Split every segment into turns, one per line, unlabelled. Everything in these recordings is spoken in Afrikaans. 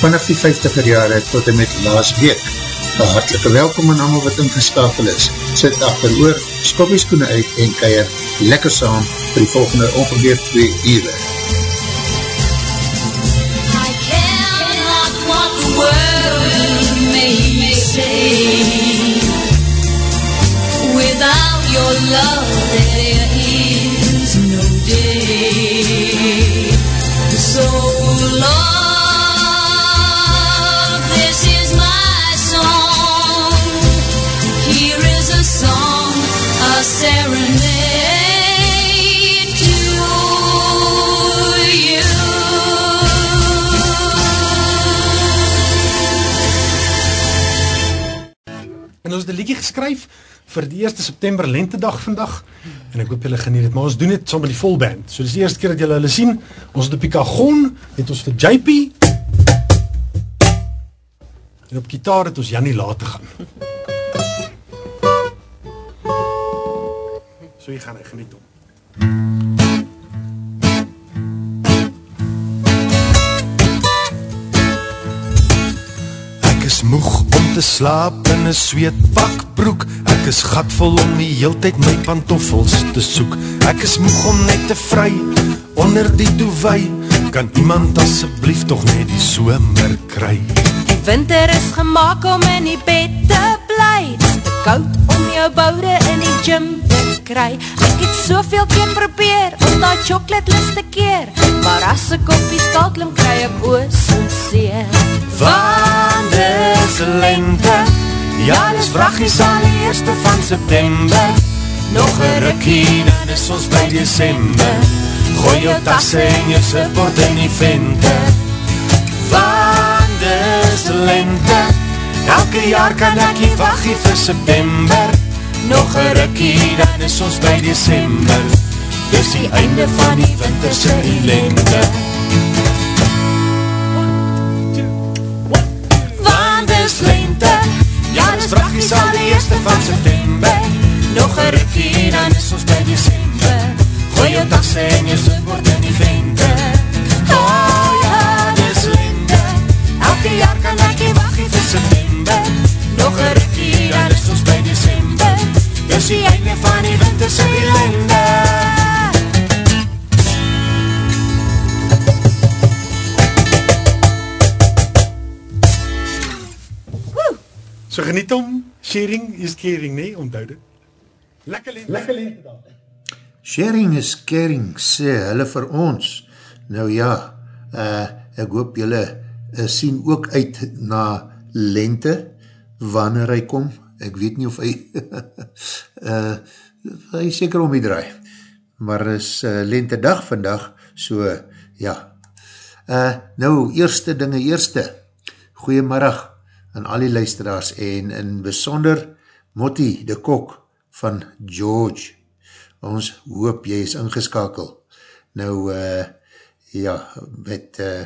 vanaf die 50er jare tot en met laas week. Een hartelike welkom aan allemaal wat ingeskakel is. Sit achter oor, skopjes koene uit en keier lekker saam vir die volgende ongeveer 2 uur.
Without your love,
ons het een liedje geskryf vir die 1 September lentedag vandag en ek hoop julle geniet het, maar ons doen dit saam met die volband. So dis die eerste keer dat julle hulle sien. Ons het op die kagon, het ons vir JP en op gitaar het ons Jannie laat gaan. So hier gaan geniet om.
Ek is moeg om te slaap in 'n sweetpakbroek. Ek is gatvol om die heeltyd my pantoffels te soek. Ek is moeg om net te vry onder die duvet. Kan iemand asseblief tog net die somer kry?
Die winter is gemaak om in die bed te bly Dis te koud om jou boude in die gym te kry Ek het soveel keer probeer om daar chocolate lust te keer Maar as ek op die skaal klim kry ek oos en seer
Want dis lente. Ja, dis vraggies al die eerste van September. Nog 'n rukkie dan is ons by Desember. Gooi jou tasse en jou surfboard in die vente. Want dis lente. Elke jaar kan ek nie wag nie vir September. Nog 'n rukkie dan is ons by Desember. Dis die einde van die winterse ellende. Want dis lente Ja, dis vraggies al die eerste van September. Nog een rukkie, dan is ons by December Gooi jou tasse en jou surfboard in die vente Oh ja, dis lente Elke jaar kan ek nie wacht nie vir September. Nog een rukkie, dan is ons by December Dis die einde van die winterse ellende
So geniet om, sharing is caring, nee, onthou dit. Lekker lente. Lekker lente dan.
Sharing is caring, sê hulle vir ons. Nou ja, uh, ek hoop julle uh, sien ook uit na lente, wanneer hy kom. Ek weet nie of hy, uh, hy seker om die draai. Maar is uh, lente dag vandag, so ja. Uh, nou, eerste dinge eerste. Goeiemiddag aan al die luisteraars en in besonder Motti de Kok van George. Ons hoop jy is ingeskakel. Nou, uh, ja, met uh,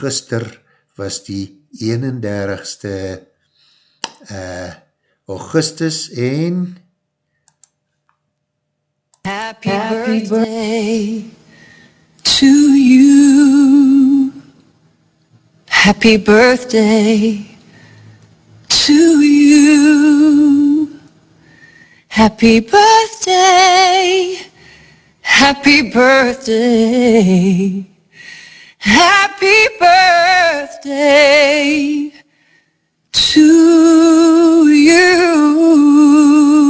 gister was die 31ste uh, Augustus en
Happy, birthday to you Happy birthday to you. Happy birthday. Happy birthday. Happy birthday to you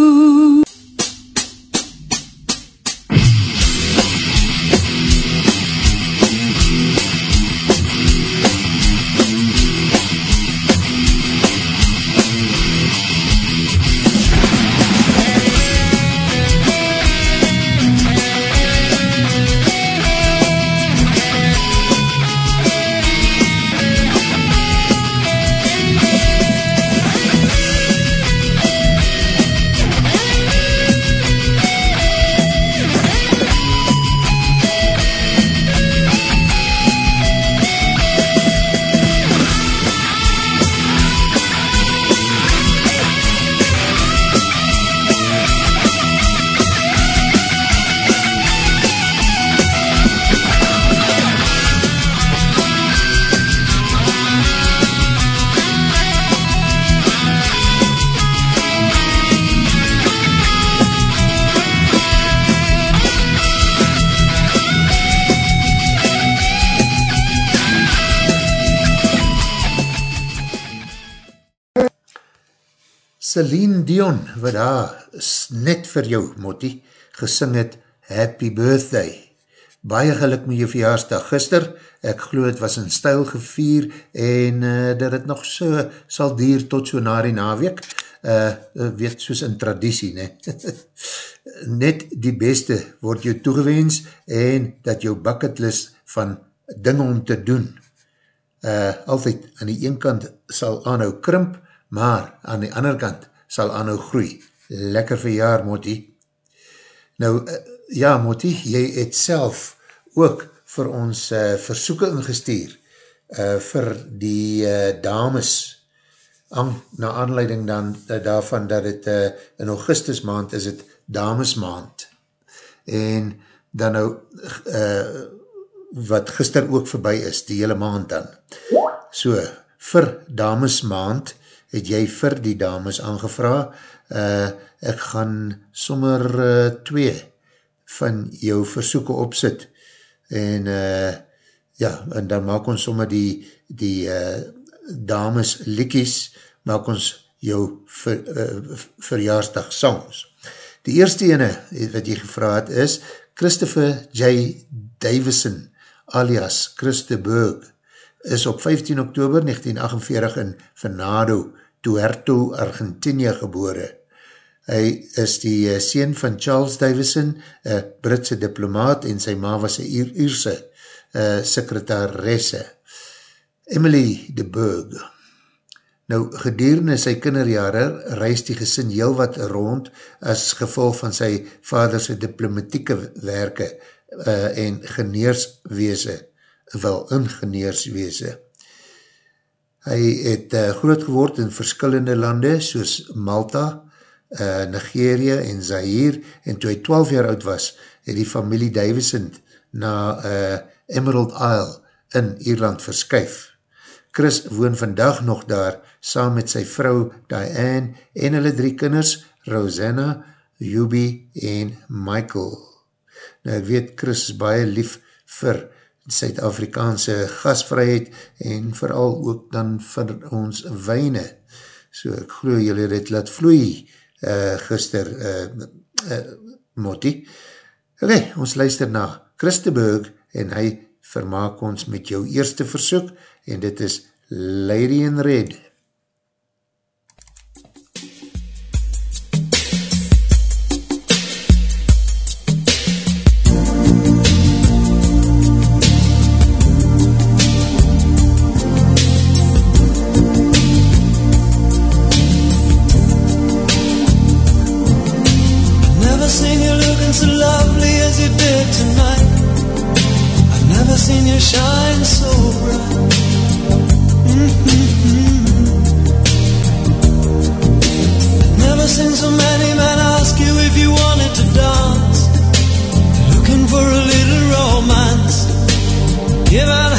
Celine Dion, wat daar net vir jou, Motti, gesing het, Happy Birthday. Baie geluk met jou verjaarsdag gister, ek glo het was in stijl gevier en uh, dat het nog so sal dier tot so na die naweek, uh, weet soos in traditie, ne? net die beste word jou toegewens en dat jou bucketlist van dinge om te doen, uh, altyd aan die een kant sal aanhou krimp, maar aan die ander kant sal aanhou groei. Lekker verjaar, Motti. Nou, uh, ja, Motti, jy het self ook vir ons uh, versoeken ingestuur uh, vir die uh, dames aan, na aanleiding dan uh, daarvan dat het uh, in augustus maand is het dames maand en dan nou uh, wat gister ook voorbij is, die hele maand dan. So, vir dames maand het jy vir die dames aangevra, uh, ek gaan sommer uh, twee van jou versoeken opsit en uh, ja, en dan maak ons sommer die, die uh, dames likies, maak ons jou ver, uh, verjaarsdag songs. Die eerste ene wat jy gevra het is Christopher J. Davison alias Christe Berg is op 15 oktober 1948 in Venado, Tuerto, Argentinië gebore. Hy is die uh, sien van Charles Davison, een Britse diplomaat en sy ma was een Ierse uh, sekretaresse. Emily de Burg. Nou, gedurende sy kinderjare reis die gesin heel wat rond as gevolg van sy vaderse diplomatieke werke uh, en geneersweese, wel ingeneersweese. Hy het uh, groot geword in verskillende lande soos Malta, uh, Nigeria en Zaire en toe hy 12 jaar oud was, het die familie Davison na uh, Emerald Isle in Ierland verskuif. Chris woon vandag nog daar saam met sy vrou Diane en hulle drie kinders Rosanna, Yubi en Michael. Nou ek weet Chris is baie lief vir Suid-Afrikaanse gasvrijheid en vooral ook dan vir ons wijne. So ek geloof julle dit laat vloeie uh, gister uh, uh, Motti. Ok, ons luister na Christeburg en hy vermaak ons met jou eerste versoek en dit is Lady in Red.
seen you shine so
bright. Mm-hmm. Never seen so many men ask you if you wanted to dance. Looking for a little romance. Give out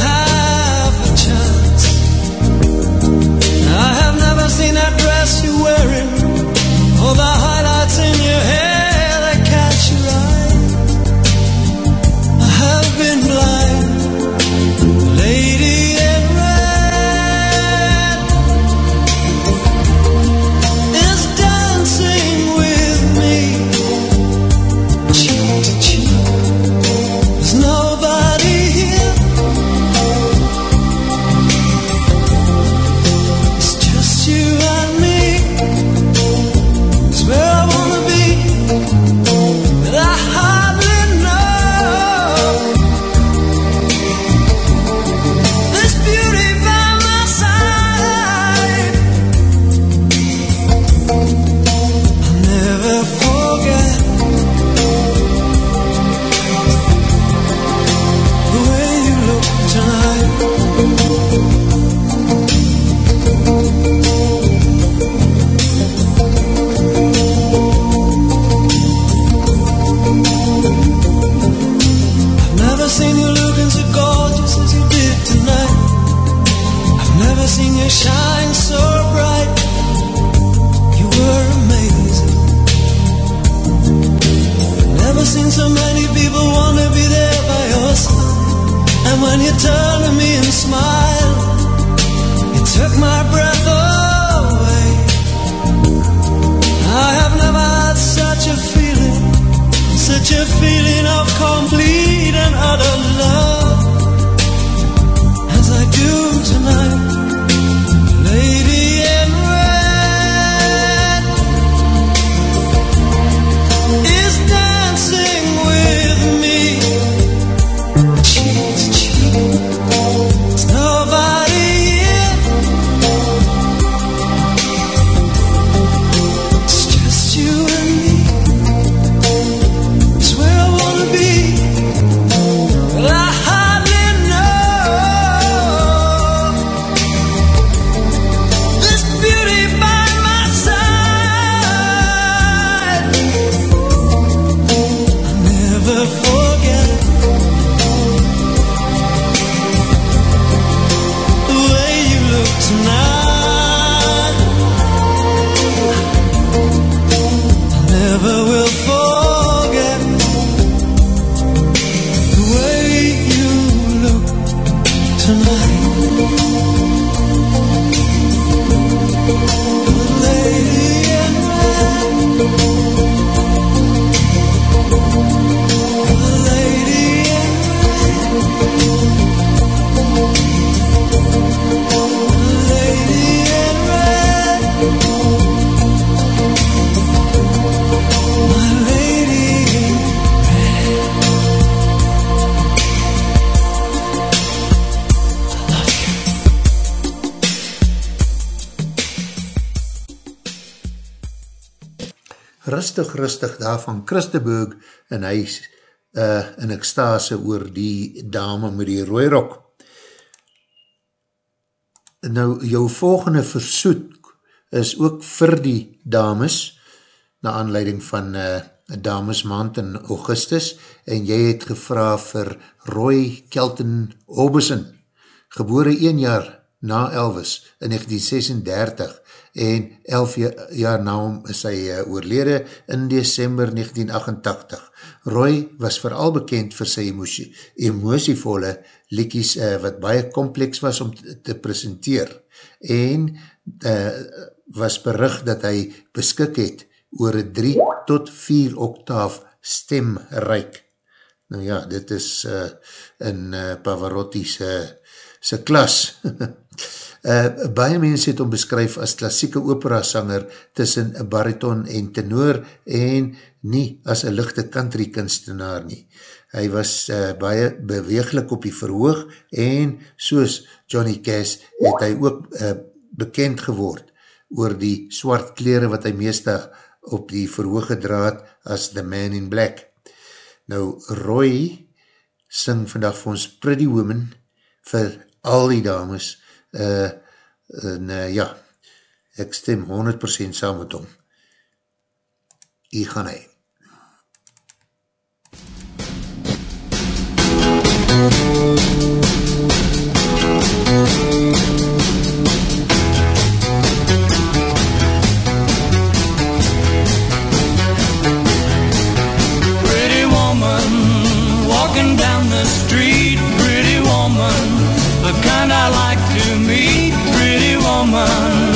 come
rustig, rustig daar van Christenburg en hy is uh, in ekstase oor die dame met die rooirok. Nou, jou volgende versoek is ook vir die dames, na aanleiding van uh, damesmaand in augustus, en jy het gevra vir Roy Kelton Obeson, gebore 1 jaar na Elvis in 1936 en 11 ja- jaar na hom is hy uh, oorlede in December 1988. Roy was vooral bekend vir sy emosie, emosievolle liekies uh, wat baie kompleks was om te, te presenteer en uh, was berig dat hy beskik het oor een 3 tot 4 octaaf stemryk. Nou ja, dit is uh, in uh, Pavarotti se, se klas. Uh, baie mense het hom beskryf as klassieke opera sanger tussen bariton en tenor en nie as een lichte country kunstenaar nie. Hy was uh, baie beweeglik op die verhoog en soos Johnny Cash het hy ook uh, bekend geword oor die swart kleren wat hy meestal op die verhoog gedraad as The Man in Black. Nou, Roy sing vandag vir ons Pretty Woman vir al die dames uh, en uh, ja, ek stem 100% saam met hom. Hier gaan hy.
Pretty woman walking down the street. Pretty woman, the kind I like to meet. Pretty woman,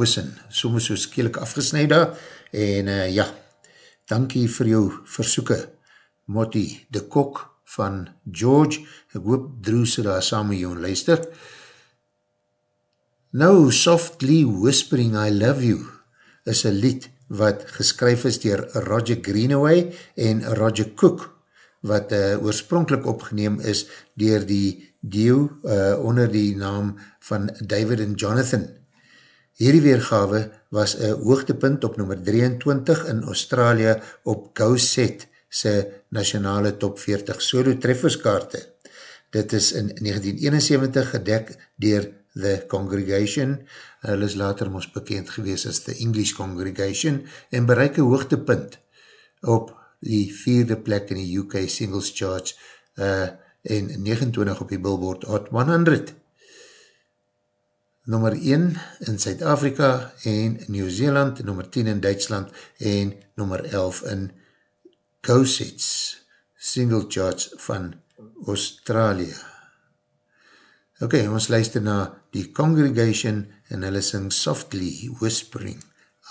Roy Orbison, soms so skielik afgesnijd daar, en uh, ja, dankie vir jou versoeken, Motti de Kok van George, ek hoop Drew sy daar saam met jou luister. Nou, Softly Whispering I Love You is een lied wat geskryf is dier Roger Greenaway en Roger Cook, wat uh, oorspronkelijk opgeneem is dier die deel uh, onder die naam van David en Jonathan. Hierdie weergawe was een hoogtepunt op nummer 23 in Australië op Go Set sy nationale top 40 solo trefferskaarte. Dit is in 1971 gedek dier The Congregation, hulle is later ons bekend gewees as The English Congregation, en bereik een hoogtepunt op die vierde plek in die UK Singles Charts uh, en 29 op die Billboard Hot 100. Nummer 1 in Zuid-Afrika en Nieuw-Zeeland, nummer 10 in Duitsland en nummer 11 in Gousets single charts van Australië. Ok, ons luister na die congregation en hulle sing softly whispering,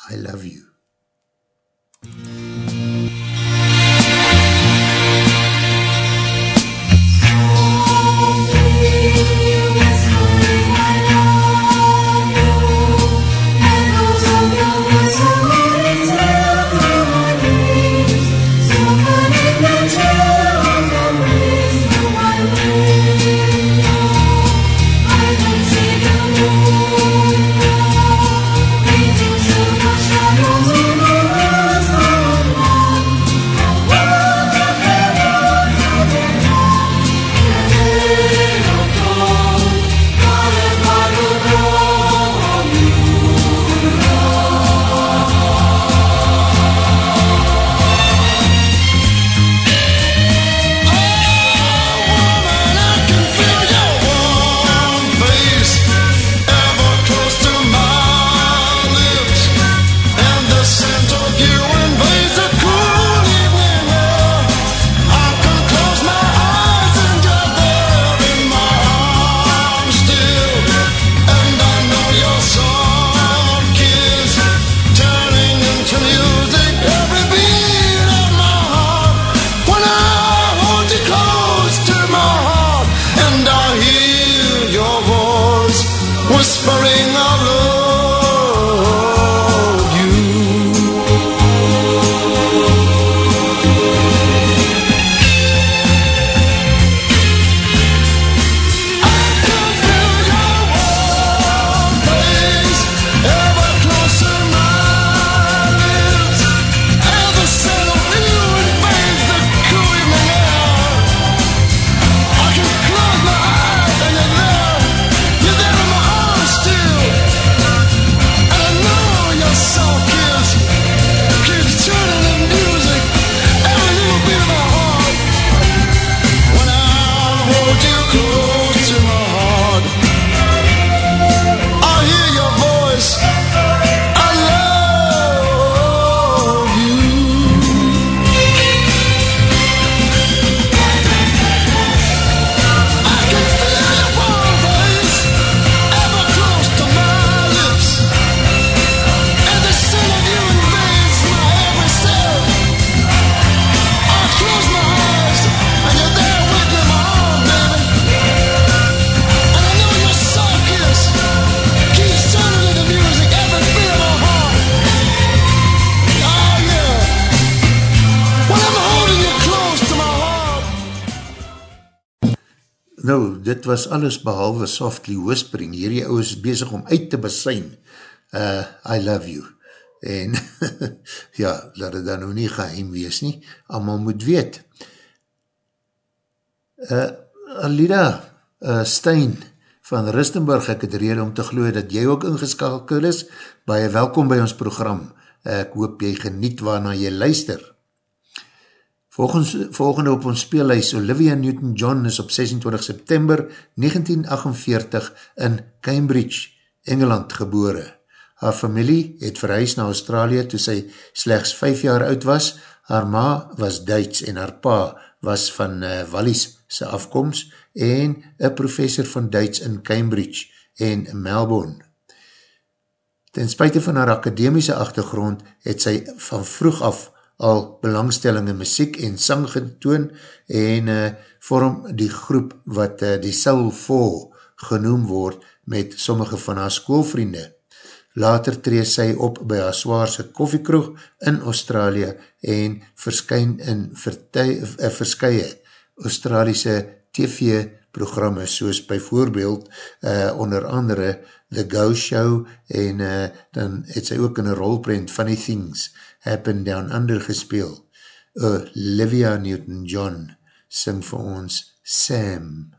I love you. dit alles behalwe softly whispering, hierdie ou is bezig om uit te besijn, uh, I love you, en ja, laat het dan nou nie geheim wees nie, allemaal moet weet. Uh, Alida uh, Stein van Ristenburg, ek het rede om te geloof dat jy ook ingeskakel is, baie welkom by ons program, ek hoop jy geniet waarna jy luister. Volgens, volgende op ons speellijst, Olivia Newton-John is op 26 september 1948 in Cambridge, Engeland geboore. Haar familie het verhuis na Australië toe sy slechts 5 jaar oud was. Haar ma was Duits en haar pa was van uh, Wallis sy afkomst en een professor van Duits in Cambridge
en Melbourne. Ten spuite van haar akademiese achtergrond het sy van vroeg af al belangstelling in muziek en sang getoon en uh, vorm die groep wat uh, die Soul 4 genoem word met sommige van haar schoolvriende. Later tree sy op by haar zwaarse koffiekroeg in Australië en verskyn in uh, verskye Australiese TV-programme soos by voorbeeld uh, onder andere The Go Show en uh, dan het sy ook in een rolprint Funny Things Happen Down Under gespeel. Olivia Newton-John sing vir ons Sam.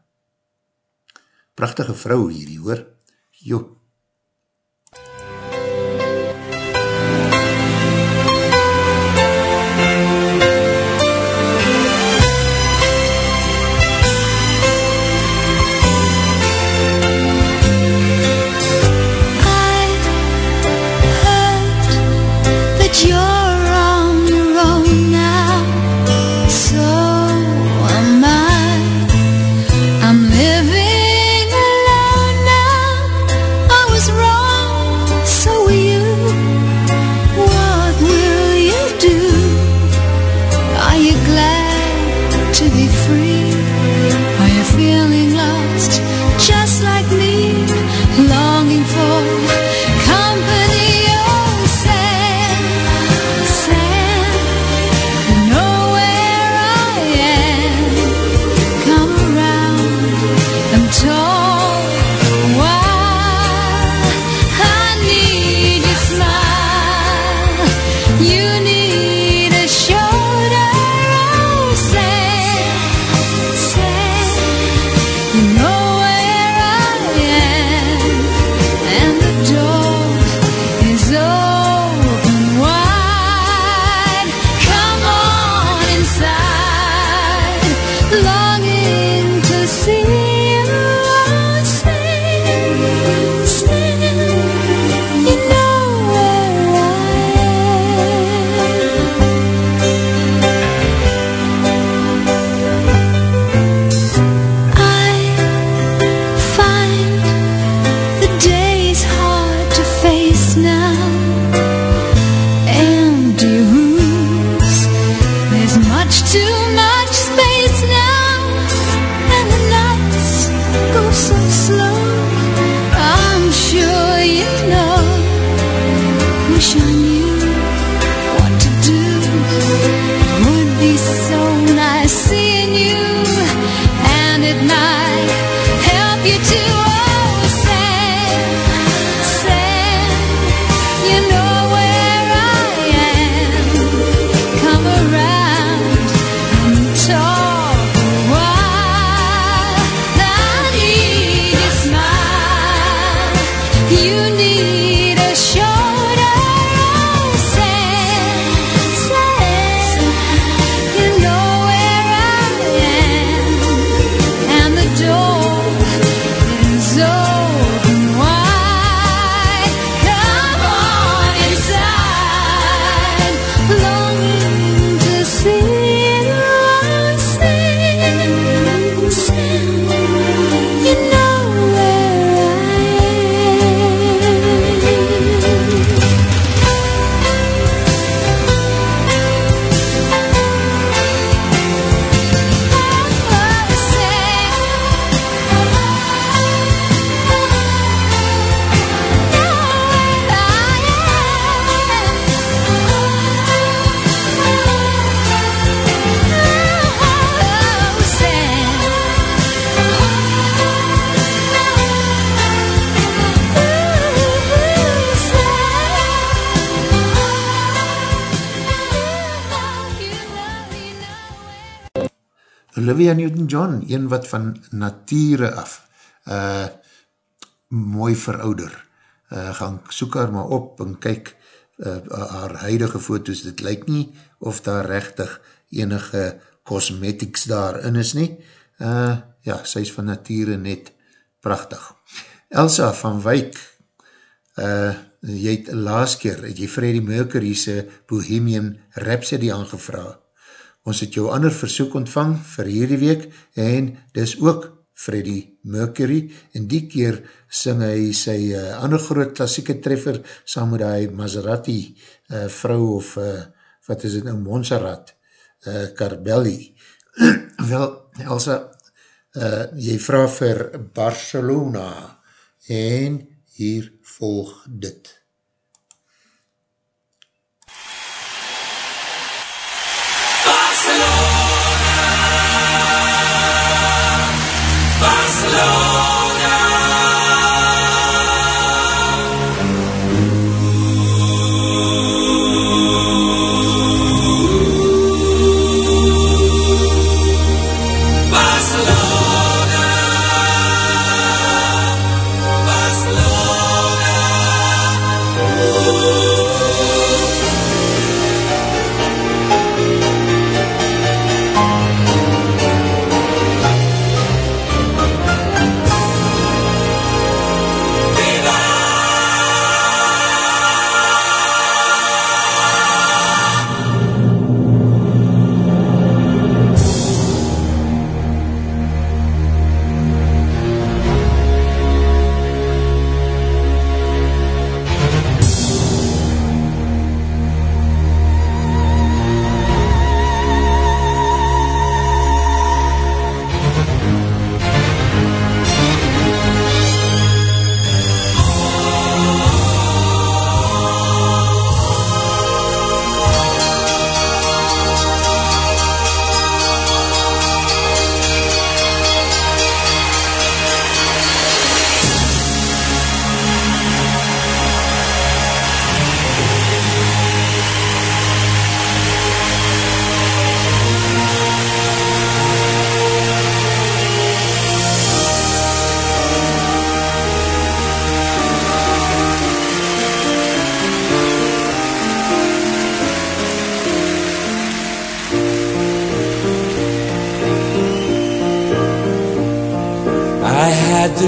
Prachtige vrou hierdie hoor. Joep. Olivia Newton-John, een wat van nature af uh, mooi verouder. Uh, gaan soek haar maar op en kyk uh, haar huidige foto's, dit lyk nie of daar rechtig enige cosmetics daarin is nie. Uh, ja, sy is van nature net prachtig. Elsa van Wyk, uh, jy het laas keer, het jy Freddie Mercury's Bohemian Rhapsody aangevraag. Ons het jou ander versoek ontvang vir hierdie week en dis ook
Freddie Mercury, en die keer sing hy sy uh, ander groot klassieke treffer saam met die Maserati uh, vrou of uh, wat is het nou, Montserrat uh, Carbelli. Wel, Elsa, uh, jy vraag vir Barcelona en hier volg dit.
I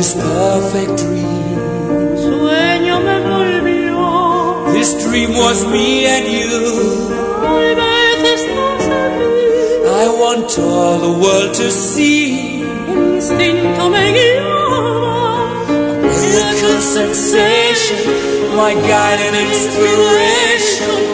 this perfect dream.
Sueño me volvió,
This dream was me and you.
tal vez estás.
I want all the world to see.
Instinto me guiaba,
Miracle sensation, my guide and inspiration.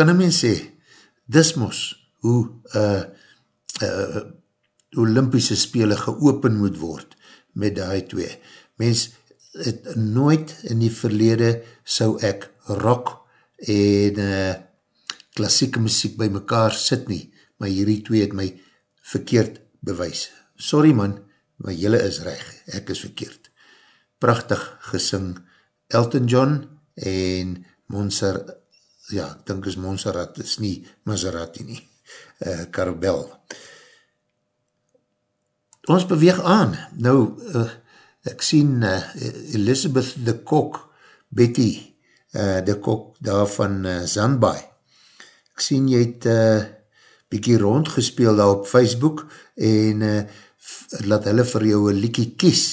Kan een mens sê, dismos, hoe uh, uh, Olympische spele geopen moet word met die twee. Mens het nooit in die verlede sou ek rock en uh, klassieke muziek by mekaar sit nie, maar hierdie twee het my verkeerd bewys. Sorry man, maar jylle is reg, ek is verkeerd. Prachtig gesing Elton John en Monser, ja, ek dink is Monserrat, is nie Maserati nie, uh, Carbel. Ons beweeg aan, nou, uh, ek sien uh, Elizabeth de Kok, Betty uh, de Kok daar van uh, Zandbaai, ek sien jy het uh, bykie rondgespeel daar op Facebook en uh, laat hulle vir jou een liekie kies.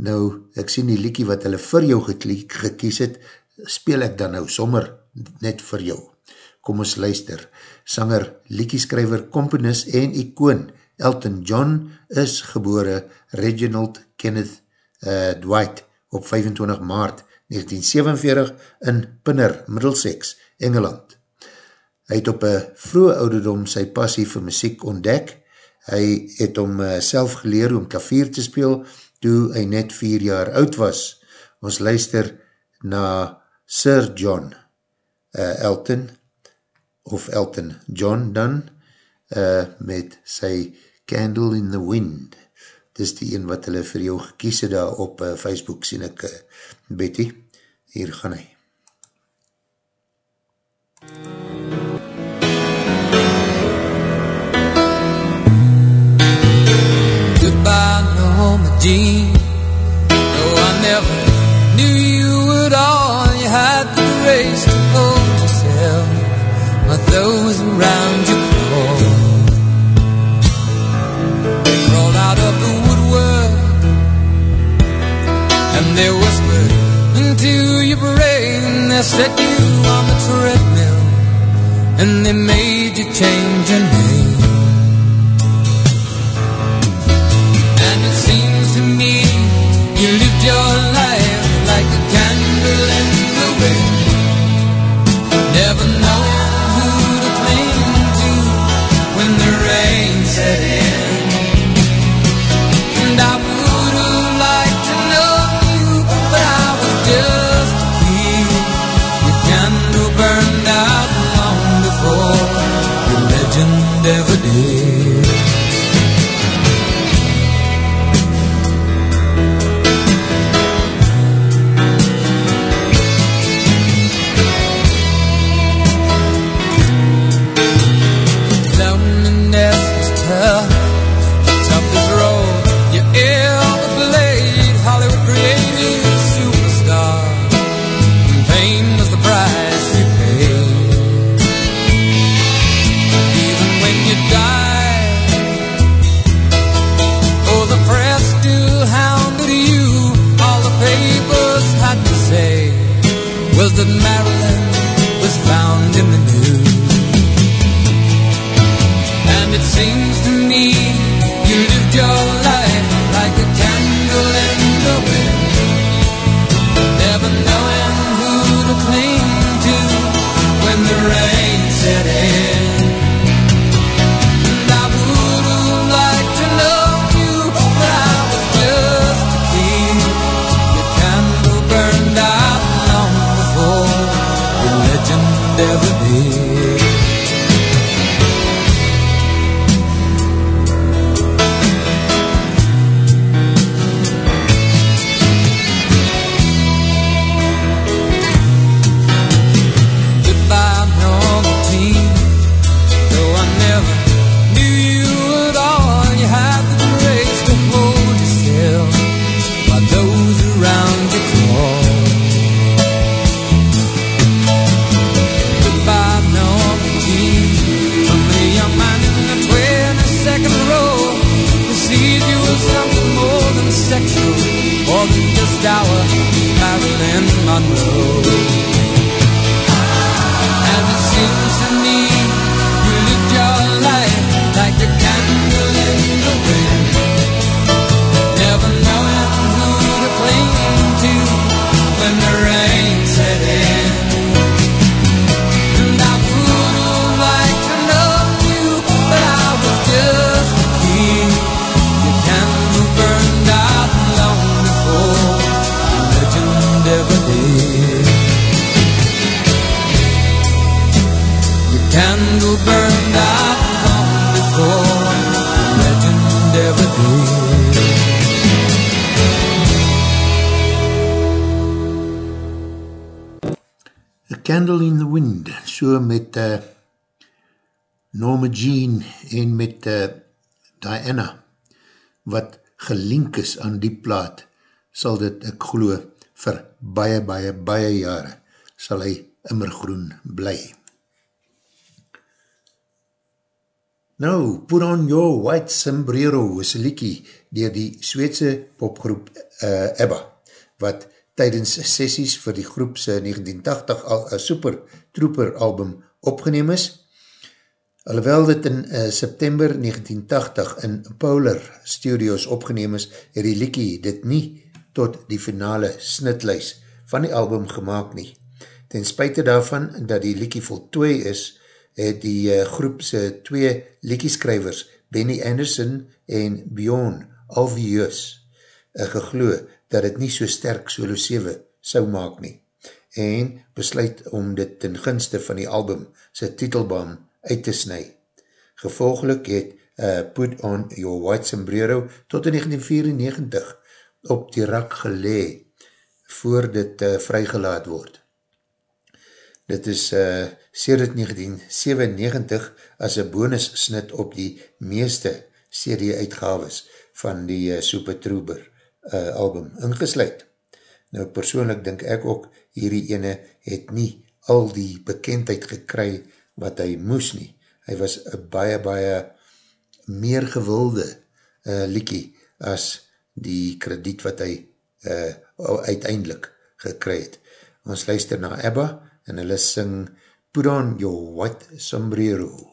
Nou, ek sien die liekie wat hulle vir jou gekies het, speel ek dan nou sommer net vir jou. Kom ons luister. Sanger, liekieskrijver, komponist en icoon Elton John is gebore Reginald Kenneth uh, Dwight op 25 maart 1947 in Pinner, Middlesex, Engeland. Hy het op een vroege ouderdom sy passie vir muziek ontdek. Hy het om uh, self geleer om klavier te speel toe hy net vier jaar oud was. Ons luister na Sir John uh, Elton of Elton John dan uh, met sy Candle in the Wind. Dis die een wat hulle vir jou gekies het daar op uh, Facebook sien ek uh, Betty. Hier gaan hy.
Goodbye, Norma Jean. No, I never knew you at all. You had those around you crawled. They crawled out of the woodwork, and they whispered into your brain. They set you on the treadmill, and they made you change your name. And it seems to me you lived your life like a candle legend
met uh, Diana, wat gelink is aan die plaat, sal dit, ek glo, vir baie, baie, baie jare, sal hy immergroen bly. Nou, Put on Your White Sombrero is een liekie dier die Zweedse popgroep uh, ABBA, wat tydens sessies vir die groepse 1980 al, uh, Super Trooper album opgeneem is. Alhoewel dit in uh, September 1980 in Polar Studios opgeneem is, het die liekie dit nie tot die finale snitlijs van die album gemaakt nie. Ten spuite daarvan dat die liekie voltooi is, het die uh, groepse twee liekieskrywers, Benny Anderson en Bjorn Alvius, uh, gegloe dat het nie so sterk solo 7 sou maak nie, en besluit om dit ten gunste van die album sy titelbaan uit te snu. Gevolgelik het uh, Put on Your White Sombrero tot in 1994 op die rak gelee voor dit uh, vrygelaat word. Dit is uh, sedert 1997 as een bonus snit op die meeste serie uitgaves van die uh, Super Trooper uh, album ingesluid. Nou persoonlik denk ek ook hierdie ene het nie al die bekendheid gekry wat hy moes nie. Hy was een baie baie meer gewilde uh, liekie as die krediet wat hy uh, uiteindelik gekry het. Ons luister na Ebba en hulle sing Put on your white sombrero.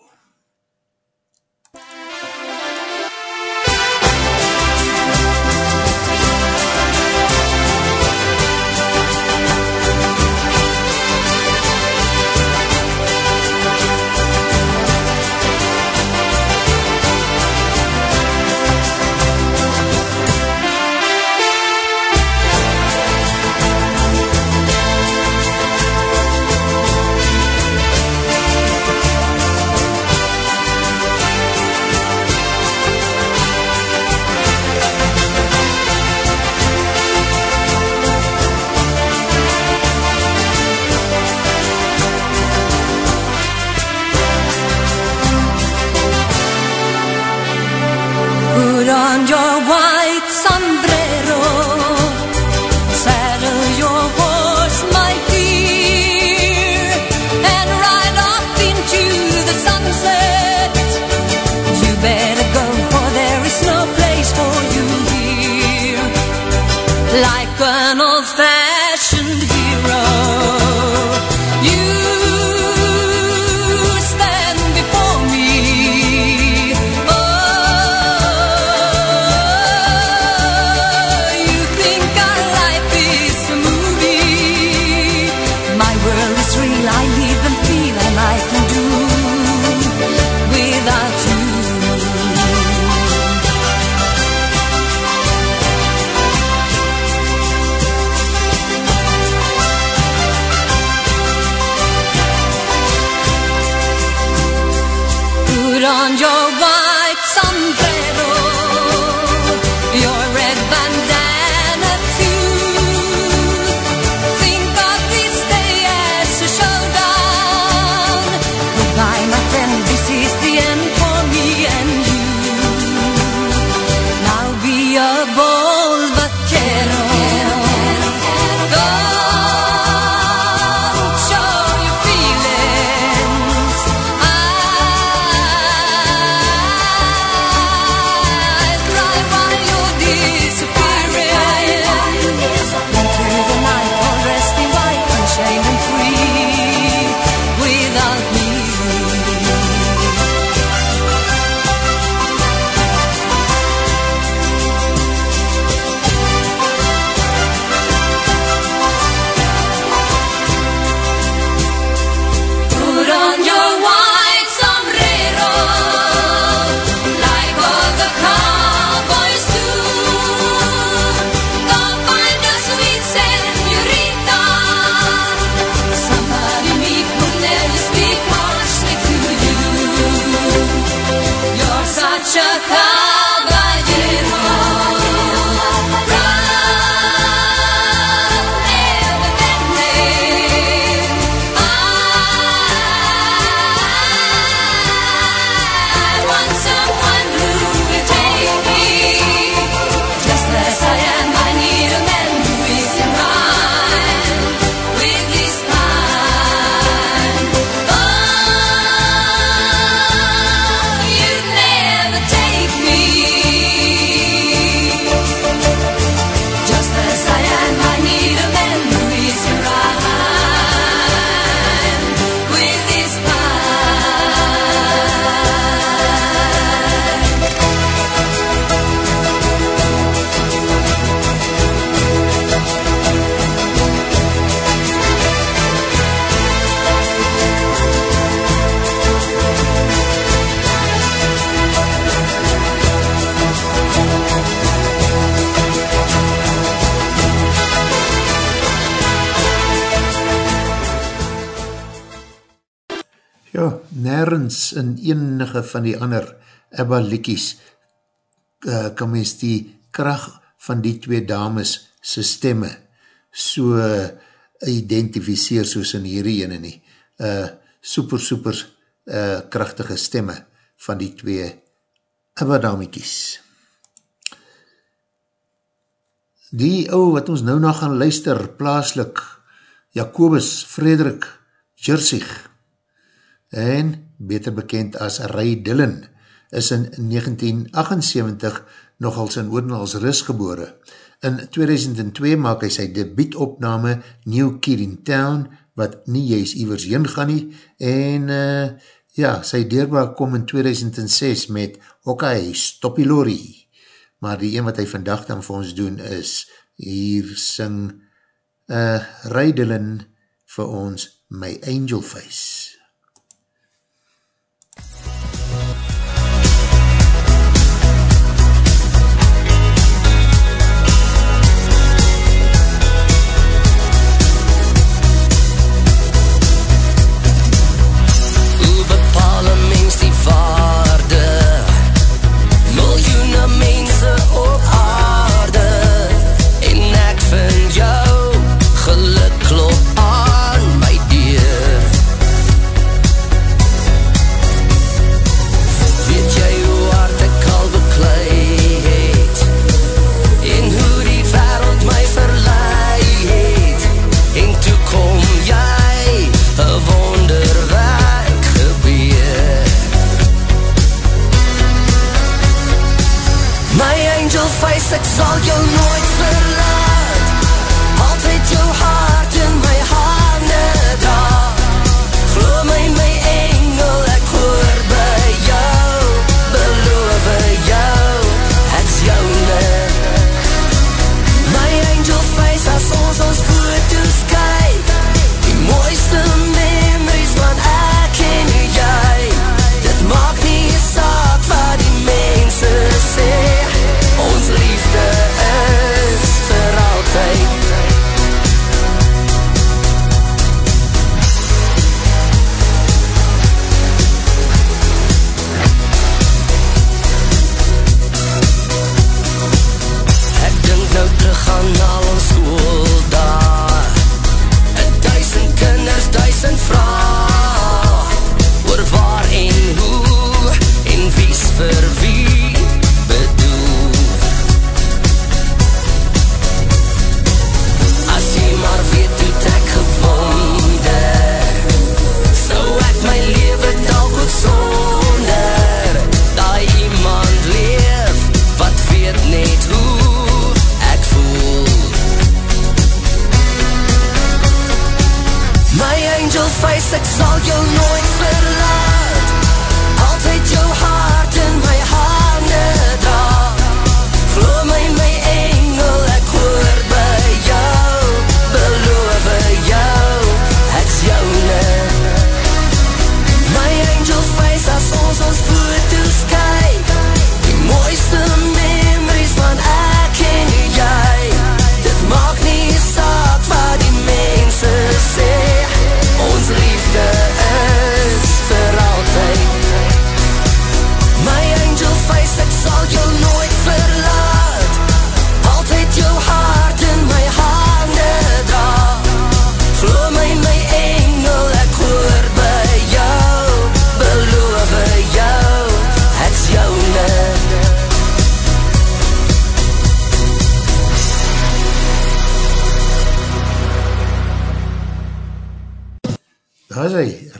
Nergens in enige van die ander Abba liekies uh, kan mens die kracht van die twee dames sy stemme so identificeer soos in hierdie ene nie. Uh, super, super uh, krachtige stemme van die twee Abba damiekies. Die ou wat ons nou nog gaan luister, plaaslik, Jacobus Frederik Jersig, en beter bekend as Ray Dillon, is in 1978 nogals in Oordenals Rus gebore. In 2002 maak hy sy debietopname New Kid in Town, wat nie juist ivers heen gaan nie, en uh, ja, sy deurbraak kom in 2006 met Hokai Stoppie Lori, maar die een wat hy vandag dan vir ons doen is, hier sing uh, Ray Dillon vir ons My Angel Face.
Waarde? Miljoene mense op aarde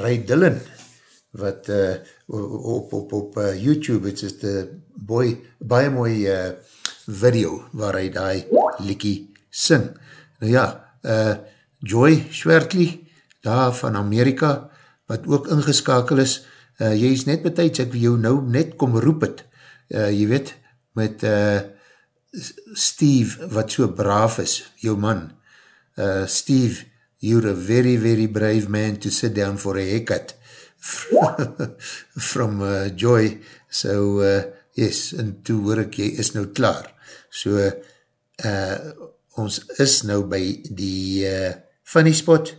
Ray Dillon, wat uh, op, op, op uh, YouTube, het is boy, baie mooi uh, video, waar hy die liekie sing. Nou ja, uh, Joy Schwertley, daar van Amerika, wat ook ingeskakel is, uh, jy is net betijds, ek jou nou net kom roep het, uh, jy weet, met uh, Steve, wat so braaf is, jou man, uh, Steve, you're a very, very brave man to sit down for a haircut from uh, Joy. So, uh, yes, en toe hoor ek, jy is nou klaar. So, uh, ons is nou by die uh, funny spot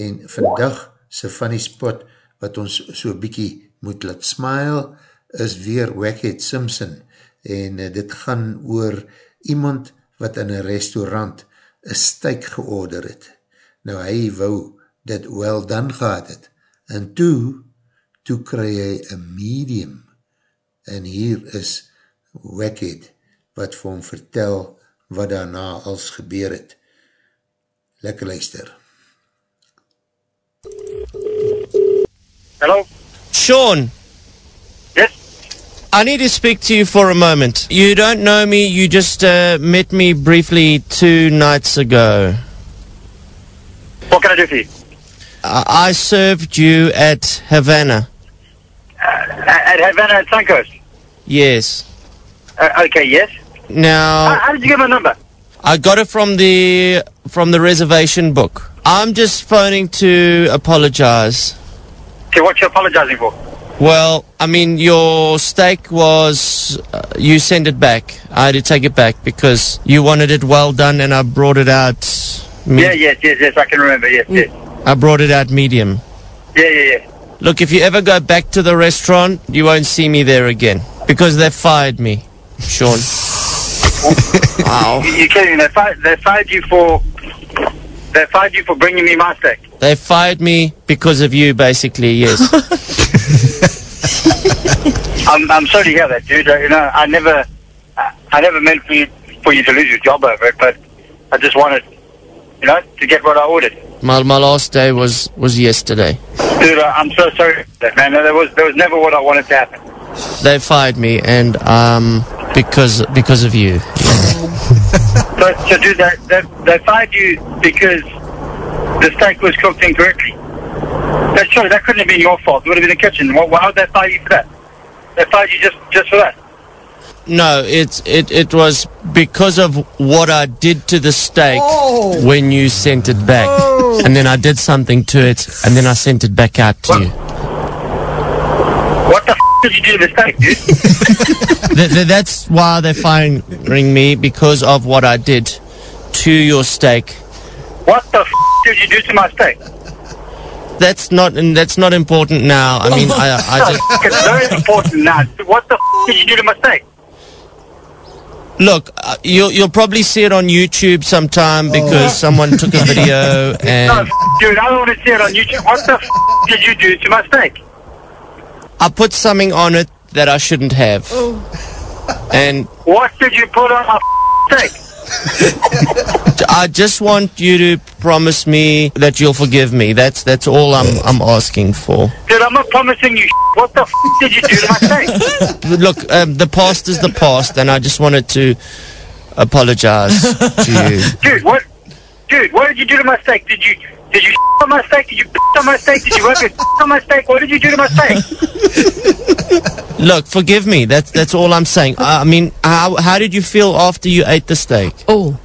en vandag sy funny spot wat ons so bykie moet laat smile, is weer Wackhead Simpson en uh, dit gaan oor iemand wat in een restaurant een steak georder het. Nou hy wou dit well done gehad het en toe, toe kry hy een medium en hier is Wackhead wat vir hom vertel wat daarna als gebeur het. Lekker luister.
Hello?
Sean,
Yes?
I need to speak to you for a moment. You don't know me, you just uh, met me briefly two nights ago.
What can I do for you?
I, I served you at Havana.
At, at Havana and Suncoast?
Yes.
Uh, okay, yes. How,
Now,
how did you get my number?
I got it from the from the reservation book. I'm just phoning to apologize.
Okay, what you apologizing for?
Well, I mean, your steak was. Uh, you sent it back. I had to take it back because you wanted it well done, and I brought it out. Me-
Yeah, yes, yes, yes, I can remember, yes, yes.
I brought it out medium.
Yeah, yeah, yeah.
Look, if you ever go back to the restaurant, you won't see me there again because they fired me, Sean. wow.
You, you're kidding. They fired, they fired you for... They fired you for bringing me my steak.
They fired me because of you, basically. Yes.
I'm, I'm sorry to hear that, dude. You know, I never... I, I never meant for you, for you to lose your job over it, but I just wanted, you know, to get what I ordered.
my my last day was was yesterday.
Dude, I'm so sorry that, man. That was, that was never what I wanted to happen.
They fired me, and um, because because of you.
So, so dude, they, they, they fired you because the steak was cooked incorrectly. That's true. That couldn't have been your fault. It would have been the kitchen. Why, why would they fire you for that? They fired you just, just for that.
No, it's it it was because of what I did to the steak oh. when you sent it back, oh. and then I did something to it, and then I sent it back out to you.
What the f- did you do to the steak, dude?
Th- th- that's why they're firing me because of what I did to your steak.
what the f- did you do to my steak?
That's not and that's not important now. I mean, I I just
it's very important now. What the f- did you do to my steak?
Look. Uh, you'll you'll probably see it on YouTube sometime because someone took a video and
f- dude, I don't want to see it on YouTube. What the f- did you do to my steak?
I put something on it that I shouldn't have. And
What did you put on my f- steak?
I just want you to promise me that you'll forgive me. That's that's all I'm I'm asking for.
Dude, I'm not promising you. What the f- did you do to my face?
Look, um, the past is the past, and I just wanted to apologize to you.
Dude, what? Dude, what did you do to my steak? Did you did you on my steak? Did you on my steak? Did you work it on my steak? What did you do to my steak?
Look, forgive me. That's that's all I'm saying. I, I mean, how how did you feel after you ate the steak?
Oh.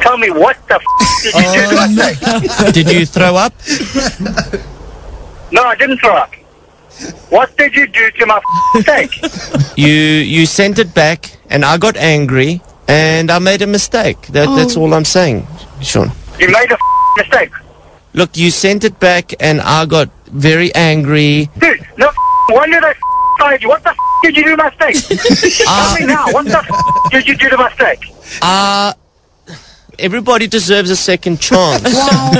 Tell me what the f- did you do to my oh. steak?
Did you throw up?
No, I didn't throw up. What did you do to my steak?
You you sent it back, and I got angry, and I made a mistake. That that's oh. all I'm saying, Sean.
You made a f- mistake.
Look, you sent it back, and I got very angry.
Dude, no f- wonder f- fired you. What the f- did you do to my steak? Tell me now, what the f- did you do to my steak?
Uh everybody deserves a second chance. Wow.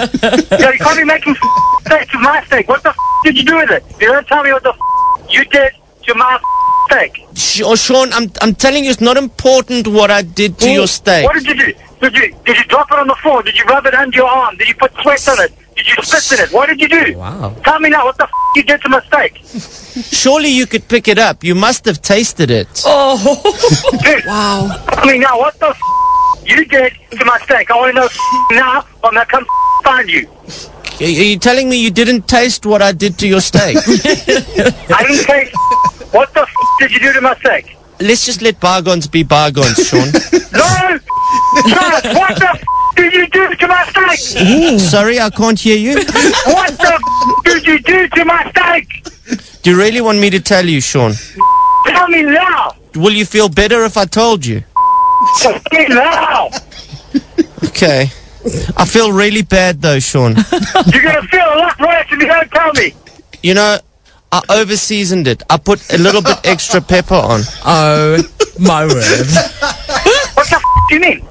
Yo, you can't be making f- steak to my steak. What the f- did you do with it? You don't tell me what the f- you did to my steak.
Sh- oh, Sean, I'm I'm telling you, it's not important what I did to your steak.
What did you do? Did you did you drop it on the floor? Did you rub it under your arm? Did you put sweat on it? Did you spit in it? What did you do?
Wow.
Tell me now what the f- you did to my steak.
Surely you could pick it up. You must have tasted it.
Oh.
Dude,
wow.
Tell me now what the f- you did to my steak. I want to know f- now or I'm going to come f- find you.
Are are you telling me you didn't taste what I did to your steak?
I didn't taste. What the f- did you do to my steak?
Let's just let bygones be bygones, Sean.
No! Charles, what the f- did you do to my steak?
Sorry, I can't hear you.
What the f- did you do to my steak?
Do you really want me to tell you, Sean?
Tell me now!
Will you feel better if I told you?
Tell me now!
Okay. I feel really bad though, Sean.
You're gonna feel a lot worse if you don't tell me.
you know, I over seasoned it. I put a little bit extra pepper on.
Oh, my word.
What the f*** do you mean?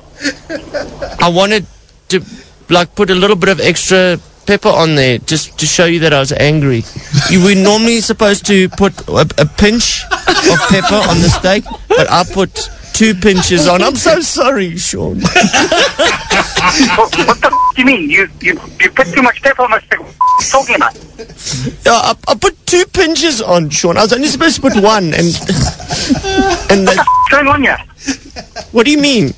I wanted to like put a little bit of extra pepper on there just to show you that I was angry. You were normally supposed to put a, a pinch of pepper on the steak, but I put two pinches on. I'm so sorry, Sean.
What, what the f*** do you mean? You, you, you put too much pepper on my steak. What the f*** talking about?
Yeah, I, I put two pinches on, Sean. I was only supposed to put one, and and
What the f*** going on here?
what do you mean?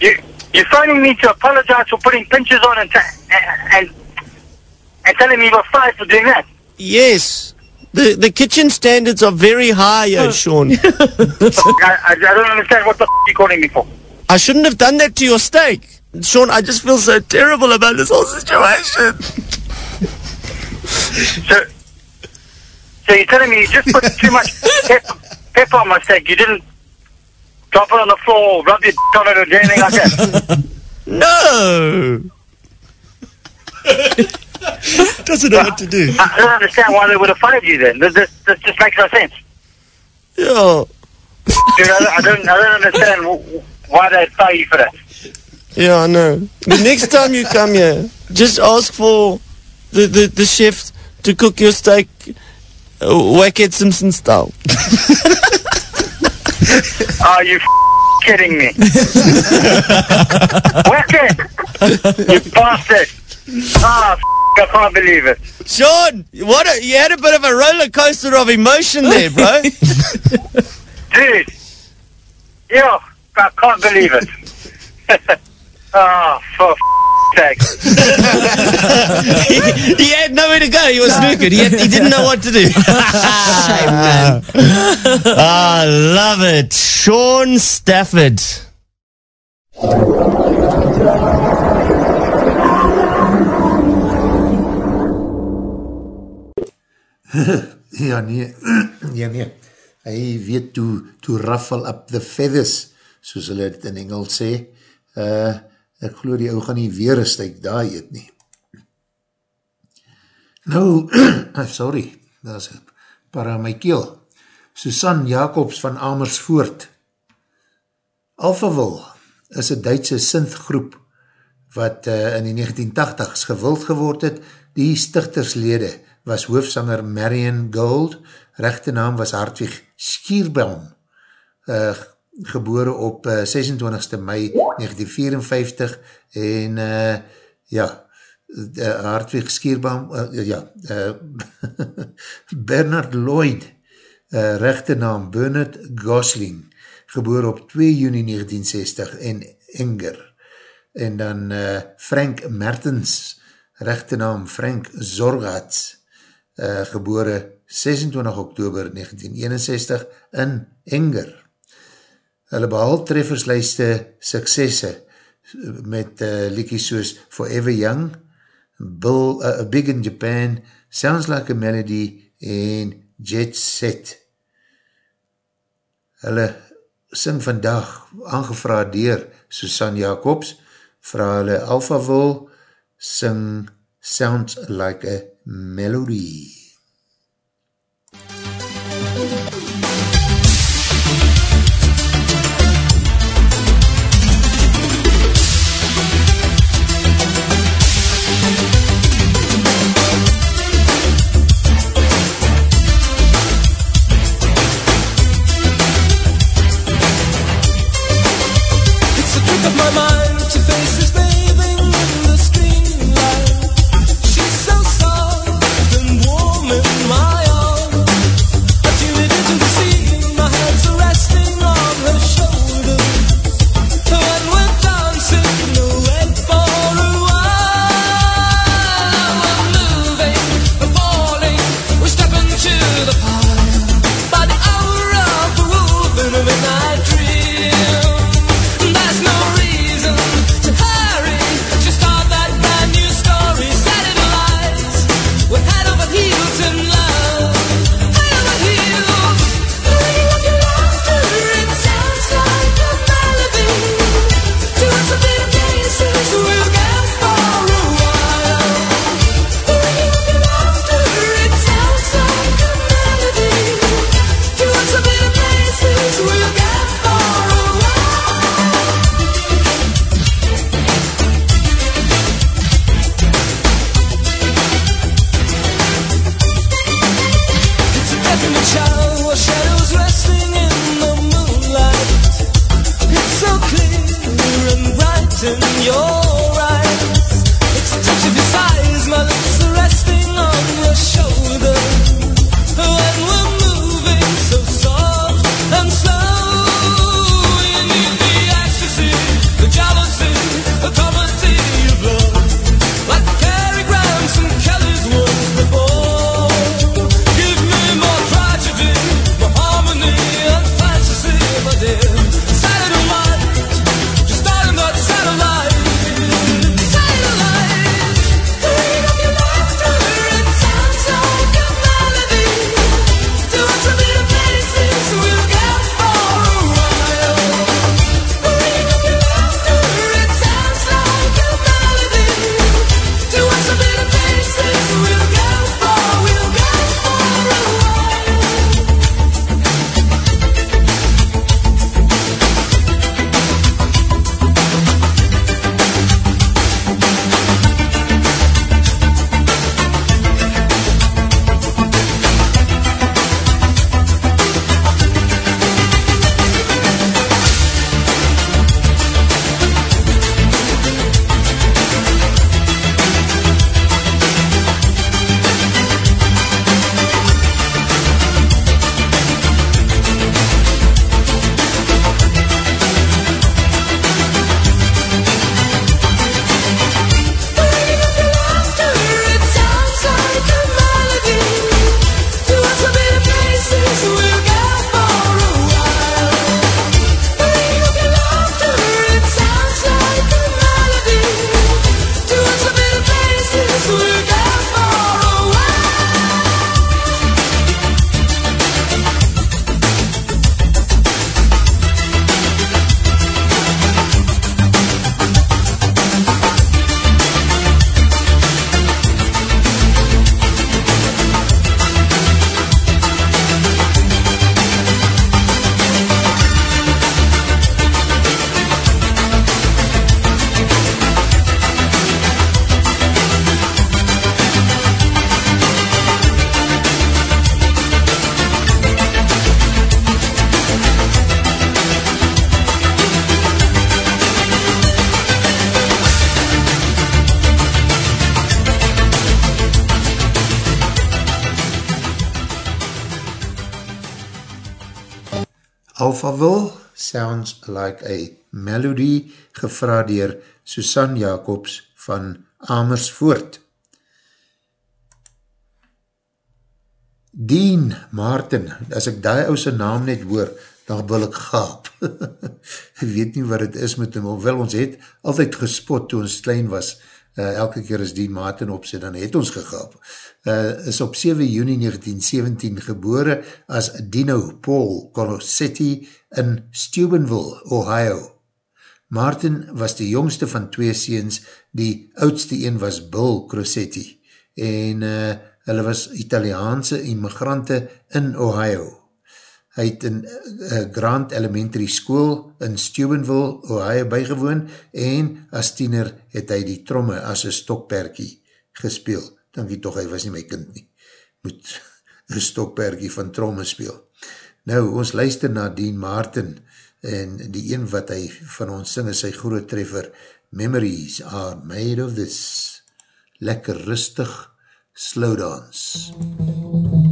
You, you're phoning me to apologize for putting pinches on and, and, and telling me you're fired for doing that.
Yes, the the kitchen standards are very high, here, eh, Sean.
I, I, I don't understand what the f*** you're calling me for.
I shouldn't have done that to your steak, Sean. I just feel so terrible about this whole situation.
So, so you're telling me you just put too much pep- pepper on my steak. You didn't drop it on the floor, rub your on it, or do anything like that.
No. Doesn't know what to do.
I don't understand why they would have fired you then. This, this, this just makes no sense.
Yeah,
Dude, I, don't- I don't, I don't understand why they'd fire you for that.
yeah, I know. The next time you come here, just ask for the, the, the chef to cook your steak uh, Wackhead Simpson style.
Are you f- kidding me? It! You bastard! Ah, f- I can't believe it.
Sean, what a, you had a bit of a roller coaster of emotion there, bro.
Dude! Yo, I can't believe it. Ah, for f- sake.
he, he had nowhere to go. He was snookered. He, had, he didn't know what to do. Shame, man. I love it. Sean Stafford.
Ja, nee. ja, nee. Hy weet toe, toe ruffle up the feathers, soos hulle het in Engels sê. Uh, ek geloof die ou gaan nie weer een steek daar eet nie. Nou, sorry, daar is een paar aan my keel. Susan Jacobs van Amersfoort. Alphaville is een Duitse synthgroep wat uh, in die 1980s gewild geword het. Die stichterslede was hoofsanger Marion Gold, rechte naam was Hartwig Schierbaum, uh, gebore op uh, 26 mei 1954 en uh, ja, uh, Hartwig Schierbaum, uh, ja, uh, Bernard Lloyd, uh, rechte naam Bernard Gosling, gebore op 2 juni 1960 en Enger en dan uh, Frank Mertens, rechte naam Frank Zorgats, uh, gebore 26 oktober 1961 in Enger. Hulle behaal trefferslijste suksesse met uh, liekies soos Forever Young, Bill, uh, Big in Japan, Sounds Like a Melody en Jet Set. Hulle sing vandag aangevra dier Susan Jacobs, vraag hulle Alphaville, sing Sounds Like a Melody. Sounds like a melody gevra dier Susan Jacobs van Amersfoort. Dean Martin, as ek die ouse naam net hoor, dan wil ek gaap. ek weet nie wat het is met hom, wel ons het altyd gespot toe ons klein was, uh, elke keer as Dean Martin opzet, dan het ons gegaap. Uh, is op 7 juni 1917 gebore as Dino Paul Colossetti in Steubenville, Ohio. Martin was die jongste van twee seens, die oudste een was Bill Crossetti, en uh, hulle was Italiaanse immigrante in Ohio. Hy het in uh, Grant Elementary School in Steubenville, Ohio bygewoon en as tiener het hy die tromme as een stokperkie gespeel. Dankie toch, hy was nie my kind nie. Moet een stokperkie van tromme speel. Nou, ons luister na Dean Martin en die een wat hy van ons sing is sy groot treffer Memories are made of this. Lekker rustig slow dance.
The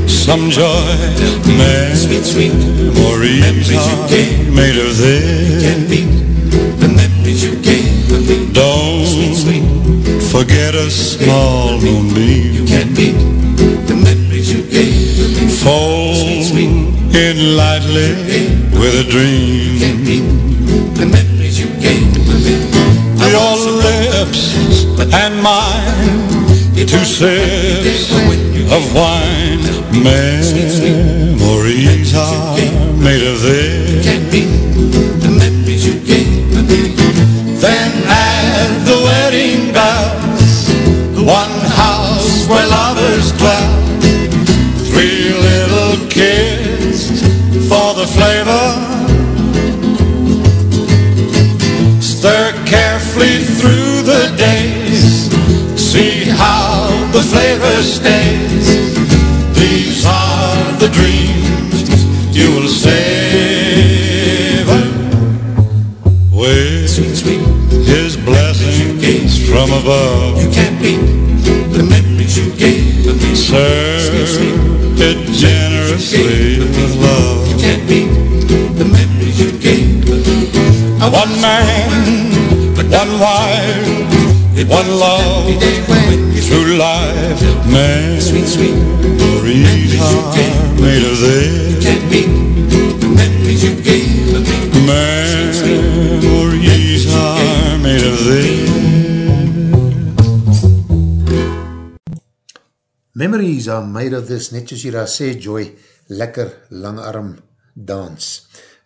some joy. Sweet, sweet memories are made of this.
The memories you gave me.
Don't forget a small moonbeam.
You can't beat the memories you gave me.
Fold in lightly with a dream.
Can't beat the memories you gave me.
Your lips and mine, two sips of wine. Memories are made of this. Then add the wedding bells, one house where lovers dwell, three little kids for the flavor. Stays. These are the dreams you will savor with His blessings from above.
You can't beat the memories you gave of me.
Serve it generously with love.
You can't beat the memories you gave of me.
One man, one wife, one love, through life, man.
Sweet, sweet
Memories are made of this.
can't the memories you gave me.
Memories are made of this.
Memories are made of this, net soos jy daar sê, Joy, lekker langarm dans.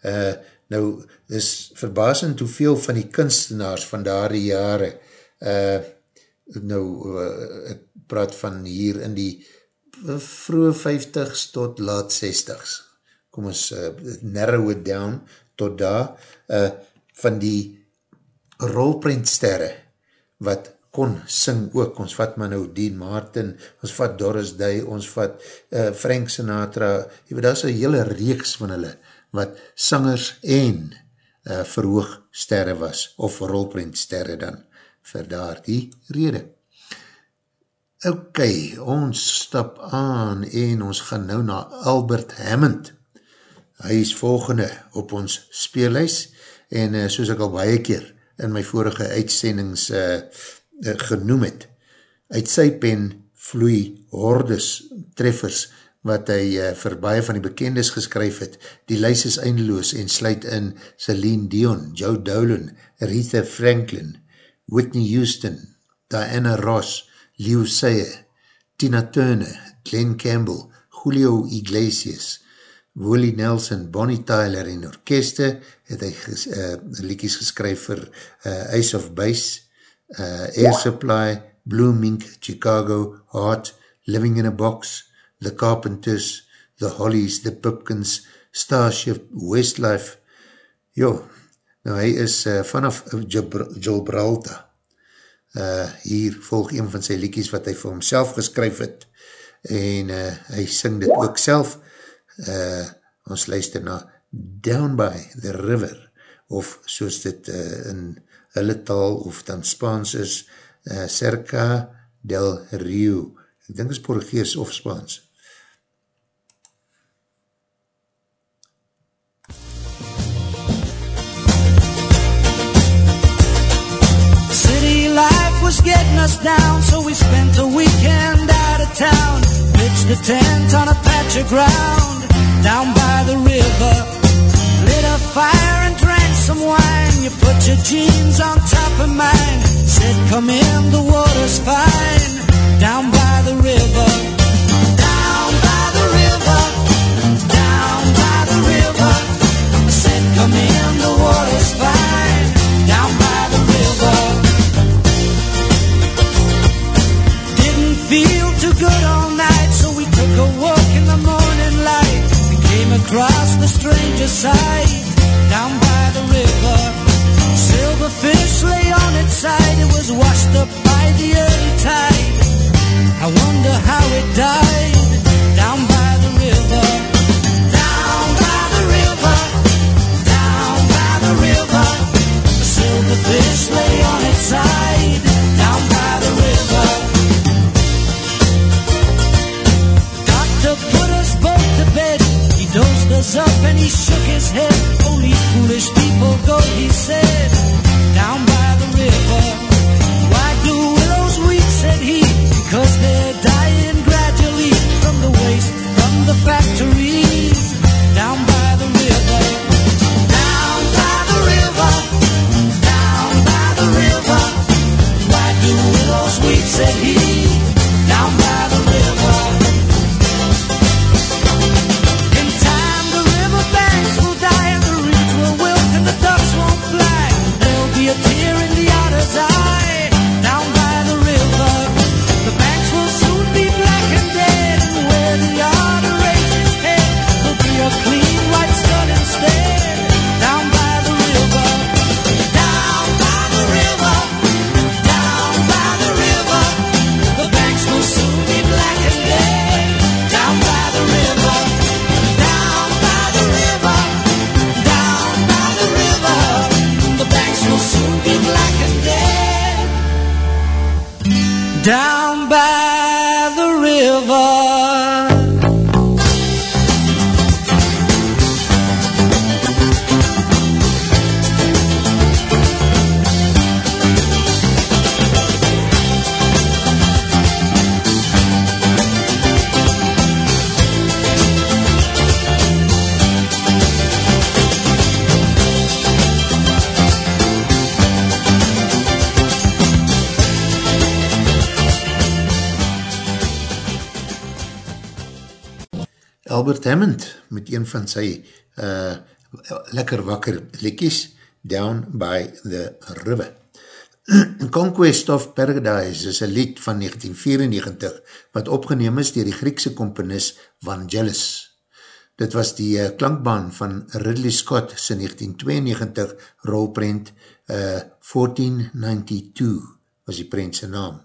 Uh, nou, is verbasend hoeveel van die kunstenaars van daar die jare, uh, nou, uh, ek praat van hier in die vroege 50s tot laat 60s, kom ons uh, narrow it down tot daar, uh, van die rolprintsterre, wat kon sing ook, ons vat maar nou Dean Martin, ons vat Doris Day, ons vat uh, Frank Sinatra, jy weet, daar is een hele reeks van hulle, wat sangers en uh, verhoogsterre was, of rolprintsterre dan, vir daar die rede. Ok, ons stap aan en ons gaan nou na Albert Hammond. Hy is volgende op ons speelhuis en uh, soos ek al baie keer in my vorige uitsendings uh, uh, genoem het, uit sy pen vloei hordes treffers wat hy uh, vir baie van die bekendes geskryf het. Die lys is eindeloos en sluit in Celine Dion, Joe Dolan, Aretha Franklin, Whitney Houston, Diana Ross, Leo Sayer, Tina Turner, Glenn Campbell, Julio Iglesias, Willie Nelson, Bonnie Tyler en orkeste het hy ges, uh, liedjes geskryf vir uh, Ace of Base, uh, Air Supply, Blue Mink, Chicago, Heart, Living in a Box, The Carpenters, The Hollies, The Pipkins, Starship, Westlife, Jo, nou hy is uh, vanaf Gibraltar. Uh, hier volg een van sy liedjes wat hy vir homself geskryf het en uh, hy sing dit ook self. Uh, ons luister na Down by the River of soos dit uh, in hulle taal of dan Spaans is, uh, Cerca del Rio. Ek dink is Portugees of Spaans.
Was getting us down, so we spent a weekend out of town. Pitched a tent on a patch of ground down by the river. Lit a fire and drank some wine. You put your jeans on top of mine. Said, come in, the water's fine. Down by the river. Down by the river. Down by the river. I said, come in, the water's fine. The stranger side down by the river. Silverfish lay on its side, it was washed up by the early tide. I wonder how it died down by the river. Down by the river, down by the river. A silverfish lay on its side dosed up and he shook his head. Only foolish people go, he said, down by the river. Why do willows weep, said he, because they're dying gradually from the waste from the factories. Down by the river. Down by the river. Down by the river. Why do willows weep, said he,
Hammond met een van sy uh, lekker wakker liedjes, Down by the River. Conquest of Paradise is een lied van 1994 wat opgeneem is dier die Griekse komponist Vangelis. Dit was die uh, klankbaan van Ridley Scott sy 1992 rolprent uh, 1492 was die prent sy naam.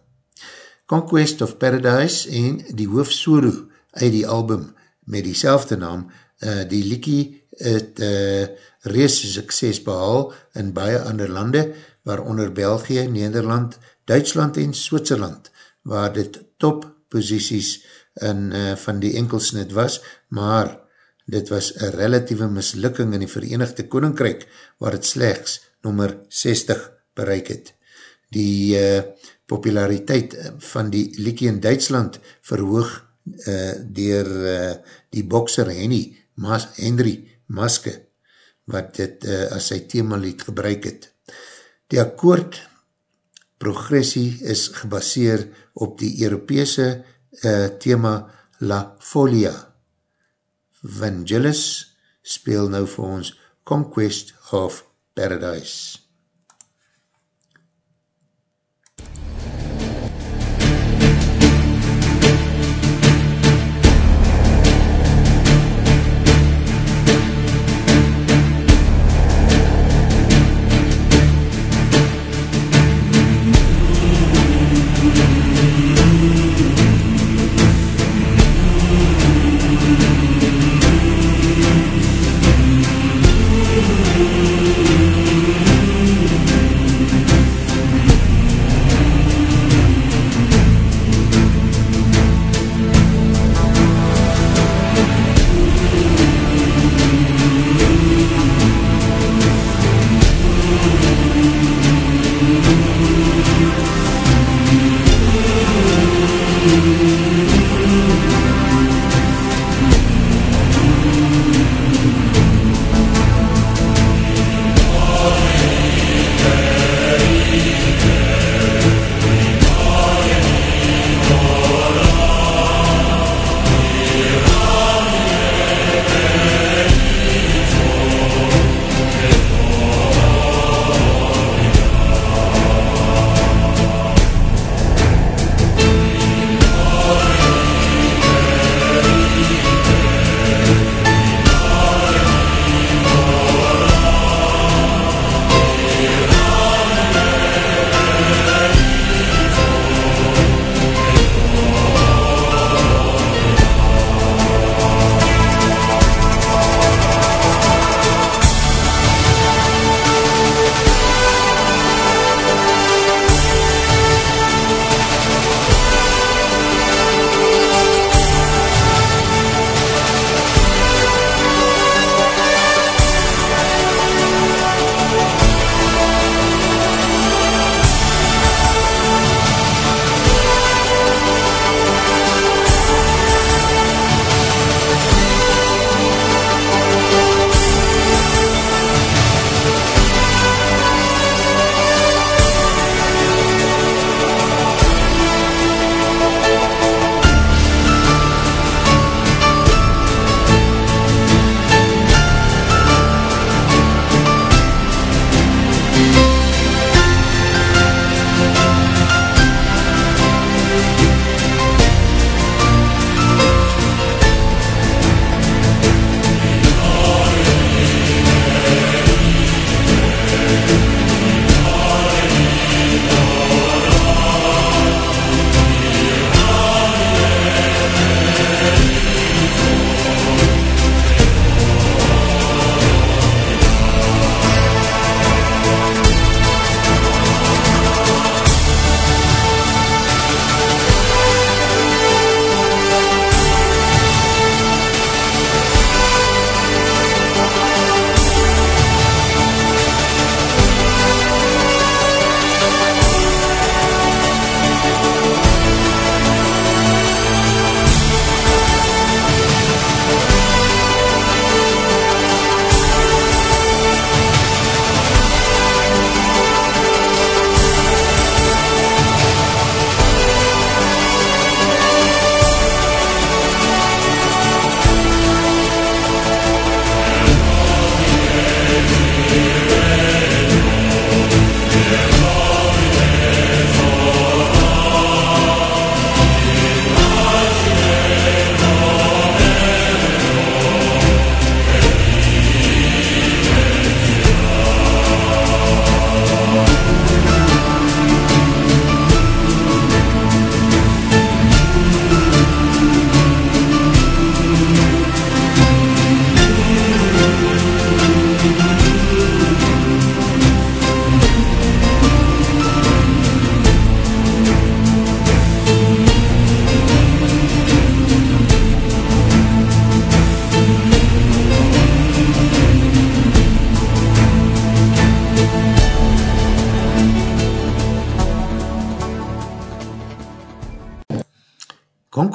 Conquest of Paradise en die hoofdsolo uit die album met die selfde naam, uh, die liekie het uh, rees sukses behaal in baie ander lande, waaronder België, Nederland, Duitsland en Switserland, waar dit top posities in, uh, van die enkelsnit was, maar dit was een relatieve mislukking in die Verenigde Koninkrijk, waar het slechts nummer 60 bereik het. Die uh, populariteit van die liekie in Duitsland verhoog uh, dier uh, die bokser Henny, Mas, Henry Maske, wat dit uh, as sy themalied gebruik het. Die akkoord progressie is gebaseer op die Europese uh, thema La Folia. Vangelis speel nou vir ons Conquest of Paradise.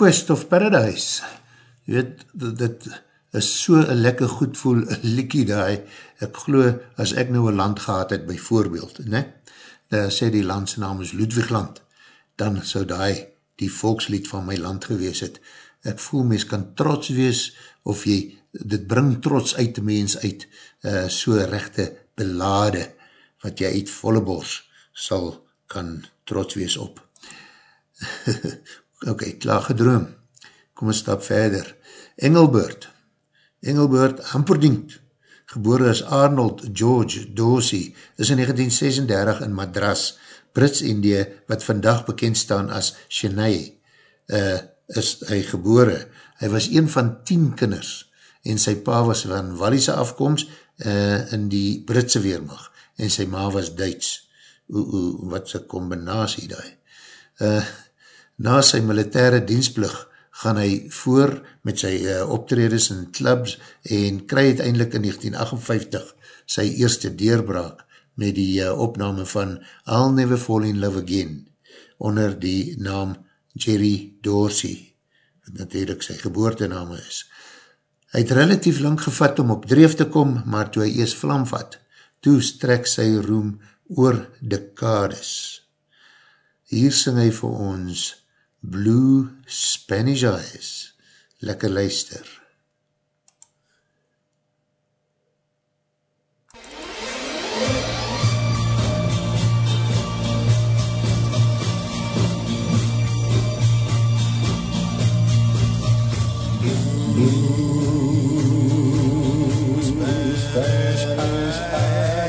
Conquest of Paradise. Jy weet, dit, is so een lekker goed voel liekie daai. Ek glo, as ek nou een land gehad het, by voorbeeld, ne? Uh, sê die landse naam is Ludwigland, dan sou daai die volkslied van my land gewees het. Ek voel, mens kan trots wees, of jy, dit bring trots uit die mens uit, uh, so rechte belade, wat jy uit volle bos sal kan trots wees op. ok, klaar gedroom. Kom een stap verder. Engelbert. Engelbert Hamperdinkt, geboren as Arnold George Dorsey, is in 1936 in Madras, Brits-Indië, wat vandag bekend staan as Chennai, uh, is hy gebore. Hy was een van tien kinders en sy pa was van Wallise afkomst uh, in die Britse weermag en sy ma was Duits. O, o, wat sy combinatie daai. Uh, na sy militaire dienstplug gaan hy voor met sy uh, optreders in clubs en kry uiteindelik in 1958 sy eerste deurbraak met die uh, opname van I'll Never Fall in Love Again onder die naam Jerry Dorsey, wat natuurlijk sy geboortename is. Hy het relatief lang gevat om op dreef te kom, maar toe hy eers vlam vat, toe strek sy roem oor dekades. Hier sing hy vir ons Blue Spanish Eyes. Lekker luister.
Blue Spanish eyes,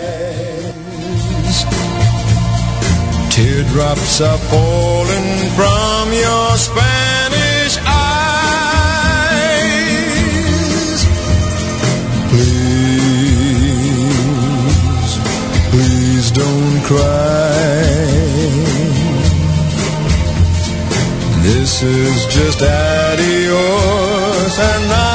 teardrops up all your Spanish eyes. Please, please don't cry. This is just adios and not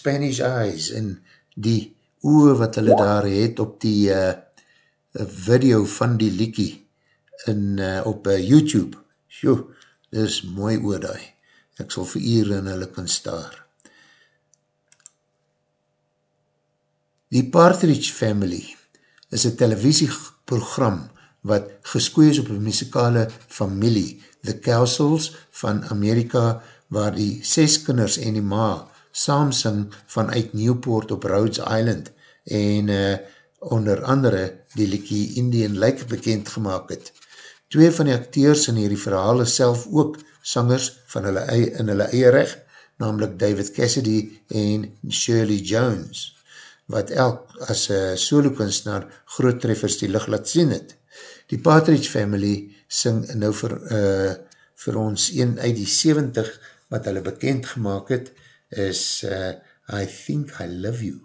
Spanish Eyes
en die oe wat hulle daar het op die uh, video van die liekie in, uh, op uh, YouTube. Sjoe, dit is mooi oor die. Ek sal vir uur in hulle kan staar. Die Partridge Family is een televisieprogram wat geskoe is op een muzikale familie, The Castles van Amerika, waar die ses kinders en die ma saam sing vanuit Newport op Rhodes Island en uh, onder andere die Likie Indian Lake bekend gemaakt het. Twee van die acteurs in hierdie verhaal is self ook sangers van hulle in hulle eie recht, namelijk David Cassidy en Shirley Jones, wat elk as uh, solo kunstenaar groot treffers die licht laat sien het. Die Partridge Family sing nou vir, uh, vir ons een uit die 70 wat hulle bekend gemaakt het, is uh, I Think I Love You.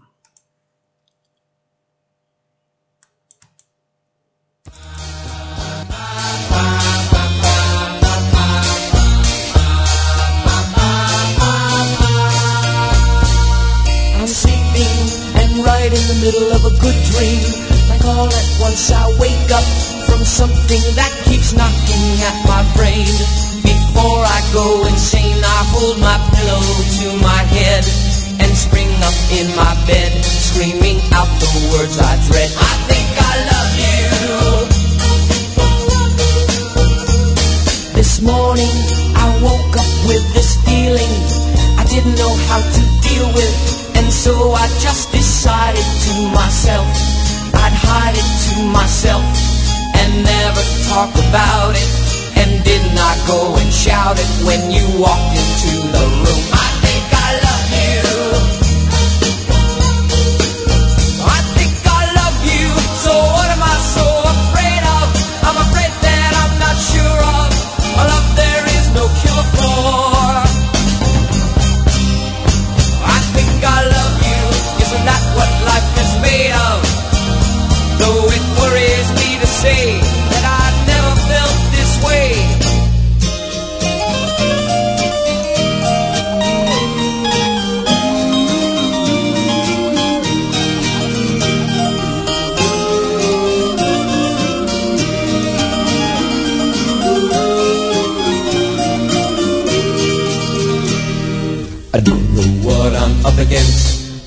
I'm sleeping and right in the middle of a good dream. Like all at once I wake up from something that keeps knocking at my brain. Before I go insane, I hold my pillow to my head and spring up in my bed, screaming out the words I dread. I think I love you. This morning I woke up with this feeling I didn't know how to deal with, and so I just decided to myself I'd hide it to myself and never talk about it. And did not go and shout it when you walked into the room. I think I love you.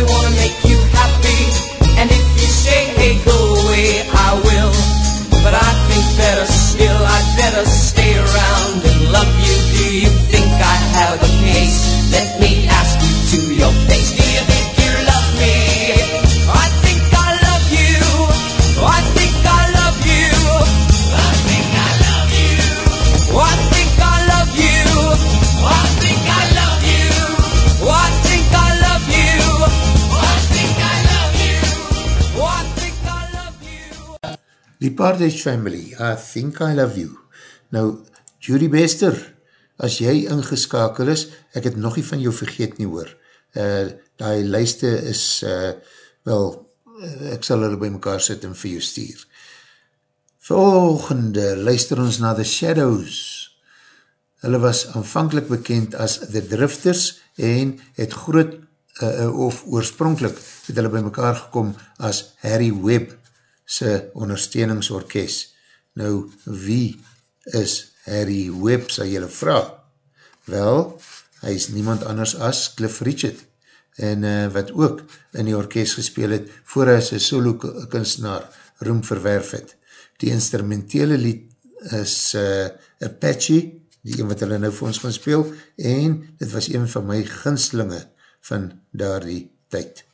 we wanna make
Partridge Family, I think I love you. Nou, Judy Bester, as jy ingeskakel is, ek het nog nie van jou vergeet nie hoor. Uh, die lijste is, uh, wel, uh, ek sal hulle by mekaar sit en vir jou stuur. Volgende, luister ons na The Shadows. Hulle was aanvankelijk bekend as The Drifters en het groot, uh, of oorspronkelijk, het hulle by mekaar gekom as Harry Webb sy ondersteuningsorkest. Nou, wie is Harry Webb, sal jylle vraag? Wel, hy is niemand anders as Cliff Richard, en uh, wat ook in die orkest gespeel het, voor hy sy solo kunstenaar roem verwerf het. Die instrumentele lied is uh, Apache, die een wat hulle nou vir ons gaan speel, en dit was een van my ginslinge van daar die tyd.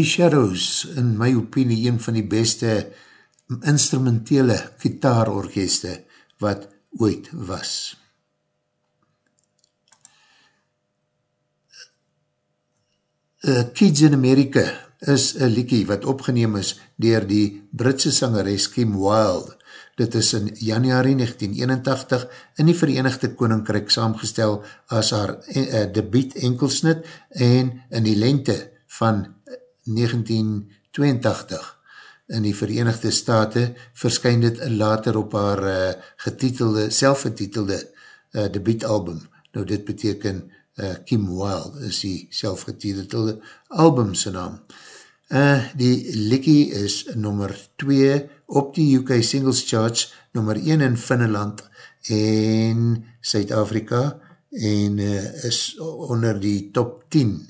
Die Shadows, in my opinie, een van die beste instrumentele gitaarorkeste wat ooit was. Uh, Kids in America is een liekie wat opgeneem is dier die Britse sangeres Kim Wilde. Dit is in januari 1981 in die Verenigde Koninkryk saamgestel as haar uh, debiet enkelsnit en in die lente van 1982 in die Verenigde Staten verskyn dit later op haar uh, getitelde, selfgetitelde uh, debietalbum. Nou dit beteken uh, Kim Wilde is die selfgetitelde albumse naam. Uh, die Likkie is nummer 2 op die UK Singles Charts, nummer 1 in Finland en Suid-Afrika en uh, is onder die top 10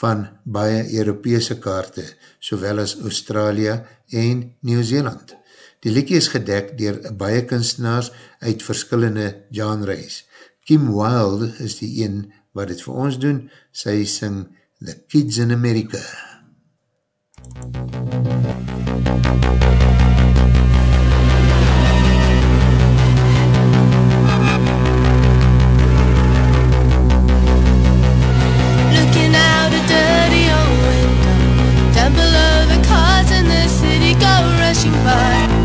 van baie Europese kaarte, sowel as Australië en Nieuw-Zeeland. Die liedje is gedek dier baie kunstenaars uit verskillende genres. Kim Wilde is die een wat het vir ons doen, sy sing The Kids in America.
Looking bye.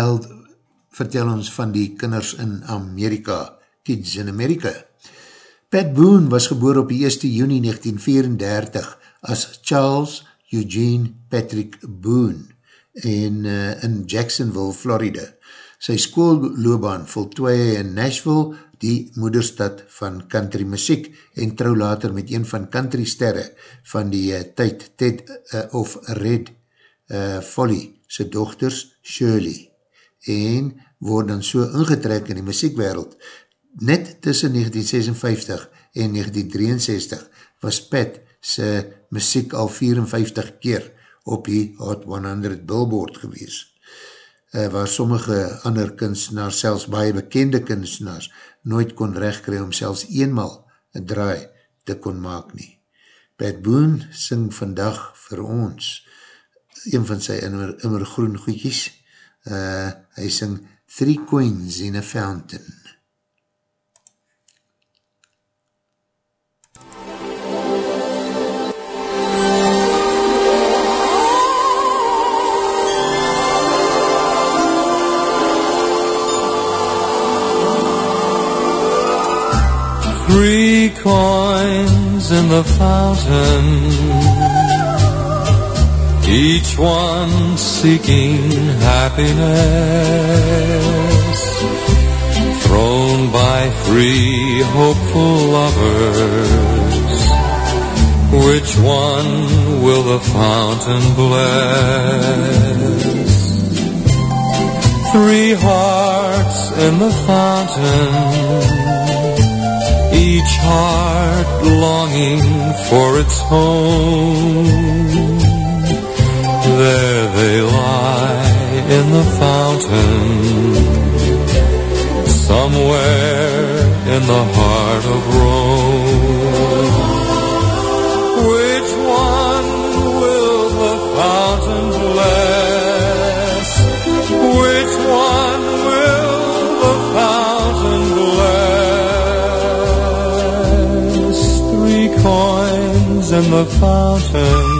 Kim Wilde vertel ons van die kinders in Amerika, Kids in America. Pat Boone was geboor op die 1 juni 1934 as Charles Eugene Patrick Boone en, uh, in Jacksonville, Florida. Sy skoolloobaan voltooie in Nashville, die moederstad van country muziek en trouw later met een van country sterre van die uh, tyd Ted uh, of Red uh, Folly sy dochters Shirley en word dan so ingetrek in die muziekwereld. Net tussen 1956 en 1963 was Pat sy muziek al 54 keer op die Hot 100 billboard gewees. Uh, waar sommige ander kunstenaars, selfs baie bekende kunstenaars, nooit kon rechtkry om selfs eenmaal een draai te kon maak nie. Pat Boone sing vandag vir ons een van sy immer, immer groen goedjies. Uh, hy sing Three Coins in a Fountain.
Three coins in the fountain, each one seeking happiness, thrown by three hopeful lovers. Which one will the fountain bless? Three hearts in the fountain each heart longing for its home. There they lie in the fountain, somewhere in the heart of Rome. Which one will the fountain bless? Which one will the fountain bless? Three coins in the fountain.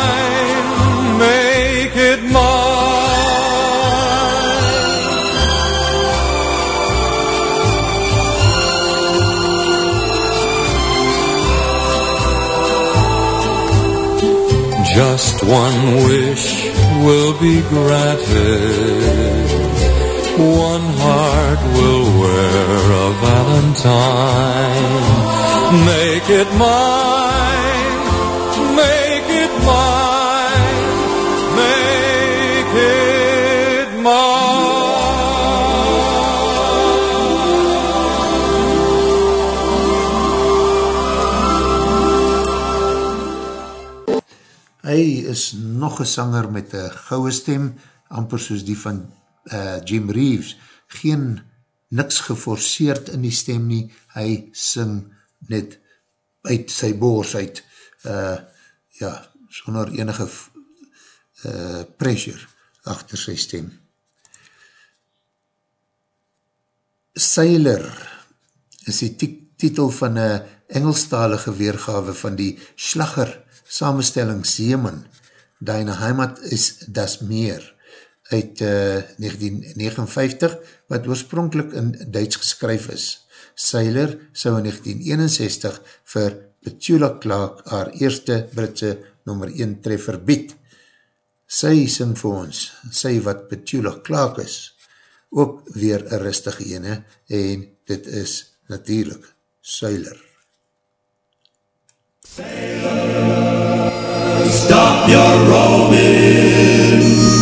Just one wish will be granted. One heart will wear a valentine. Make it mine,
is nog een sanger met een gouwe stem, amper soos die van uh, Jim Reeves. Geen niks geforceerd in die stem nie, hy sing net uit sy boors uit, uh, ja, sonder enige uh, pressure achter sy stem. Sailor is die titel van een Engelstalige weergawe van die slagger samenstelling Seeman, Deine Heimat is das Meer, uit uh, 1959, wat oorspronkelijk in Duits geskryf is. Sailor sou in 1961 vir Petula Clark haar eerste Britse nummer 1 treffer bied. Sy sing vir ons, sy wat Petula Clark is, ook weer een rustige ene, en dit is natuurlijk Sailor.
Stop your roaming.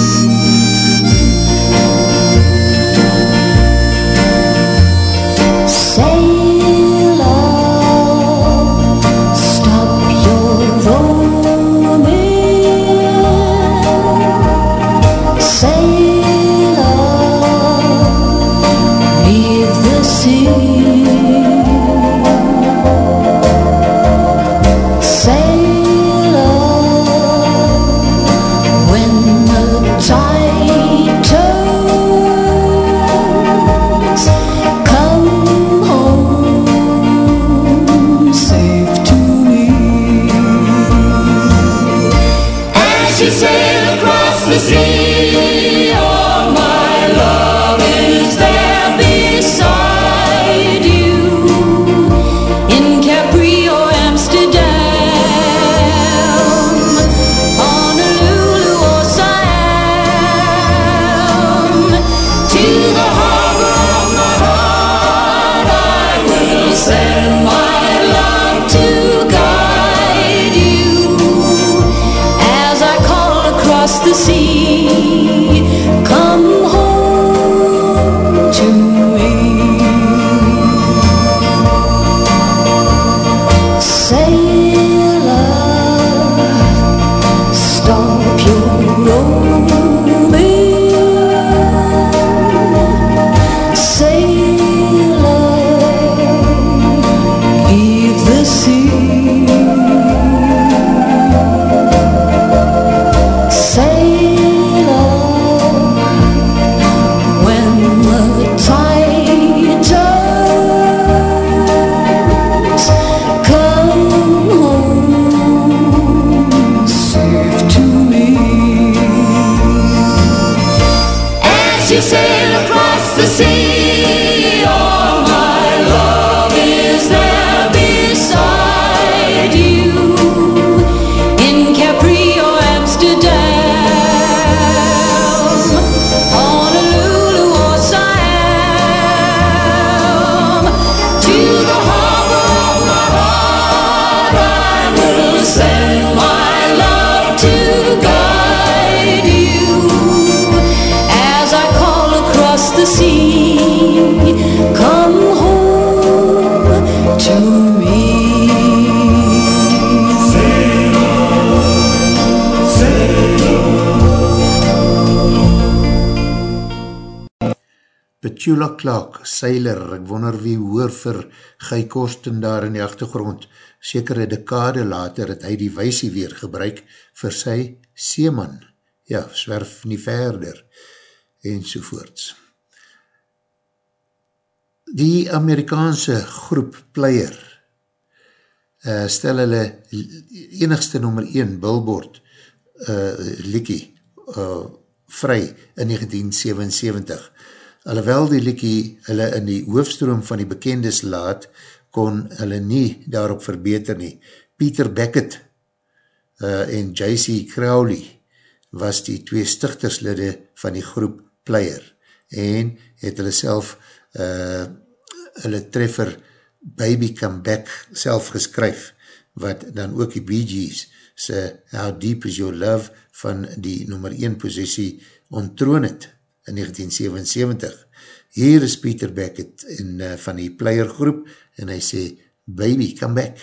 Shula Clark, Sailor, ek wonder wie hoor vir Guy Kosten daar in die achtergrond, sekere dekade later het hy die weisie weer gebruik vir sy seeman, ja, swerf nie verder, en sovoorts. Die Amerikaanse groep Player uh, stel hulle enigste nummer 1 billboard uh, liekie uh, vry in 1977. Alhoewel die liekie hulle in die hoofstroom van die bekendes laat, kon hulle nie daarop verbeter nie. Peter Beckett uh, en J.C. Crowley was die twee stichterslide van die groep Player en het hulle self uh, hulle treffer Baby Come Back self geskryf wat dan ook die Bee Gees se How Deep Is Your Love van die nummer 1 posiesie ontroon het in 1977. Hier is Peter Beckett in, uh, van die player groep en hy sê, baby, come back.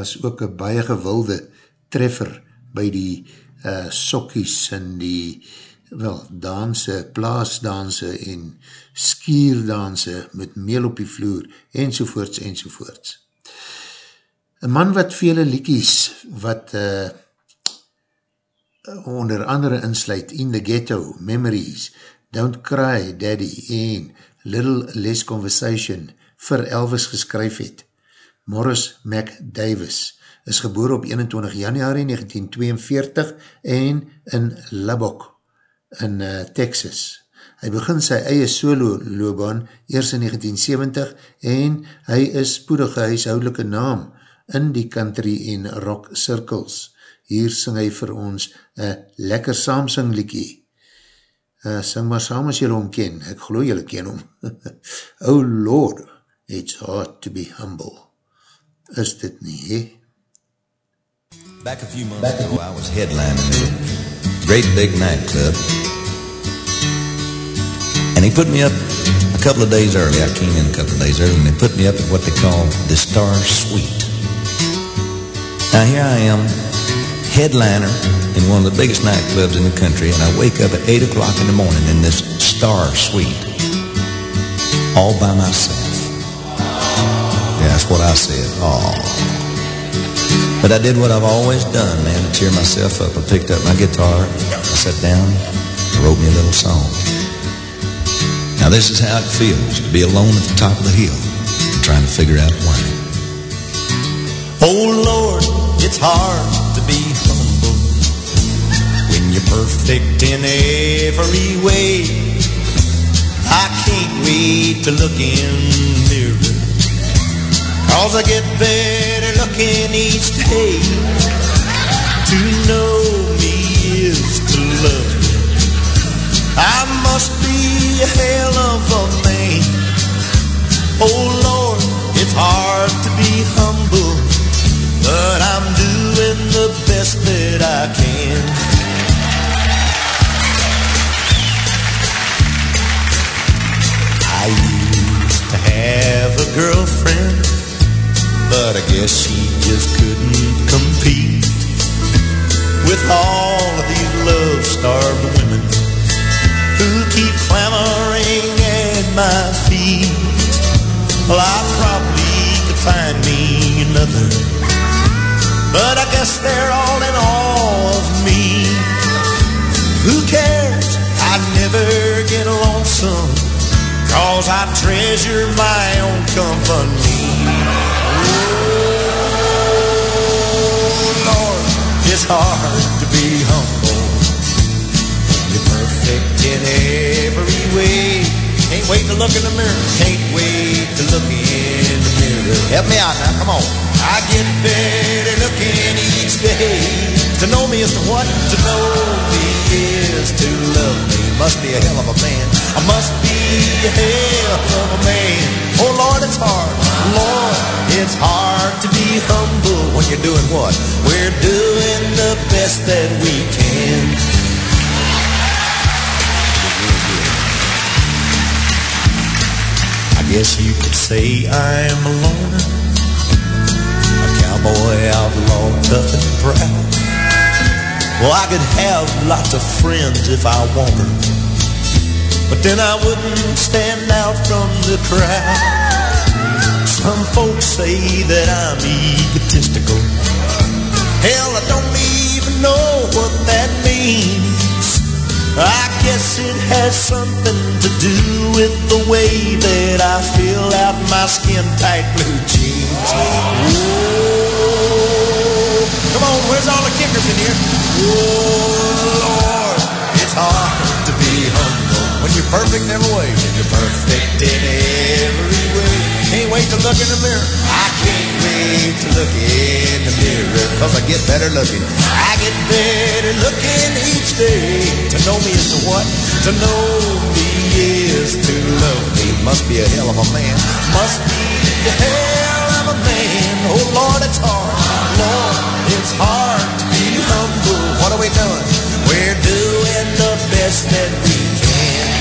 Was ook een baie gewilde treffer by die uh, sokkies en die wel, danse, plaasdanse en skierdanse met meel op die vloer, enzovoorts, enzovoorts. Een man wat vele liekies, wat uh, onder andere insluit In the Ghetto, Memories, Don't Cry, Daddy en Little Less Conversation vir Elvis geskryf het. Morris McDavis is geboor op 21 januari 1942 en in Lubbock in uh, Texas. Hy begin sy eie solo loopbaan eers in 1970 en hy is spoedige huishoudelike naam in die country en rock circles. Hier sing hy vir ons een lekker saamsing liekie. Uh, sing maar saam as jylle omken, ek geloof jylle ken om. oh Lord, it's hard to be humble. Is dit nie, he?
Back a few months ago, I was headlining a great big nightclub. And he put me up a couple of days early. I came in a couple of days early, and they put me up at what they call the Star Suite. Now here I am, headliner in one of the biggest nightclubs in the country, and I wake up at 8 o'clock in the morning in this Star Suite, all by myself. That's what I said. Oh. But I did what I've always done, man, to cheer myself up. I picked up my guitar, I sat down, I wrote me a little song. Now this is how it feels to be alone at the top of the hill, trying to figure out why.
Oh Lord, it's hard to be humble when you're perfect in every way. I can't wait to look in the mirror, cause I get better looking each day. To know me is to love me. I must be a hell of a man. Oh Lord, it's hard to be humble, but I'm doing the best that I can. I used to have a girlfriend, but I guess she just couldn't compete with all of these love-starved women who keep clamoring at my feet. Well, I probably could find me another, but I guess they're all in awe of me. Who cares? I never get lonesome, cause I treasure my own company. Oh, Lord, it's hard to be humble. You're perfect in every way. Can't wait to look in the mirror. Can't wait to look in the mirror. Help me out now, come on. I get better looking each day. To know me is to what? To know me is to love me. Must be a hell of a man. I must be a hell of a man. Oh Lord, it's hard. Lord, it's hard to be humble when you're doing what? We're doing the best that we can. I guess you could say I'm a loner, a cowboy outlaw, tough and proud. Well, I could have lots of friends if I wanted, but then I wouldn't stand out from the crowd. Some folks say that I'm egotistical. Hell, I don't even know what that means. I guess it has something to do with the way that I fill out my skin tight blue jeans. Whoa. Come on, where's all the kickers in here? Whoa, Lord, it's hard to be when you're perfect in every way. You're perfect in every way. Can't wait to look in the mirror. I can't wait to look in the mirror, cause I get better looking. I get better looking each day. To know me is to what? To know me is to love me. Must be a hell of a man. Must be a hell of a man. Oh Lord, it's hard. Lord, it's hard to be humble. What are we doing? We're doing the best that we can.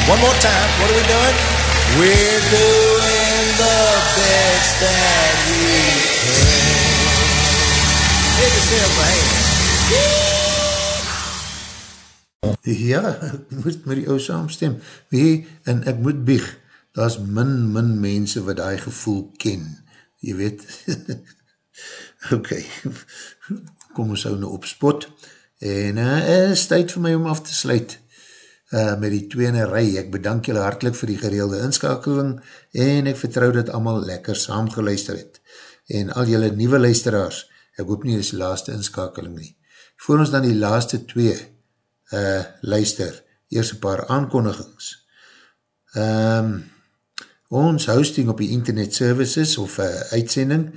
One more time. What are we doing? We're doing the best that we can. Give yourself a hand.
Ja, ek moet met die ou saamstem. Wie, en ek moet bieg, daar is min, min mense wat die gevoel ken. Je weet, ok, kom ons hou nou op spot. En uh, is tyd vir my om af te sluit uh, met die tweene rij. Ek bedank julle hartelijk vir die gereelde inskakeling en ek vertrouw dat allemaal lekker saam geluister het. En al julle nieuwe luisteraars, ek hoop nie is laaste inskakeling nie. Voor ons dan die laaste twee uh, luister, eers een paar aankondigings. Um, ons hosting op die internet services of uh, uitsending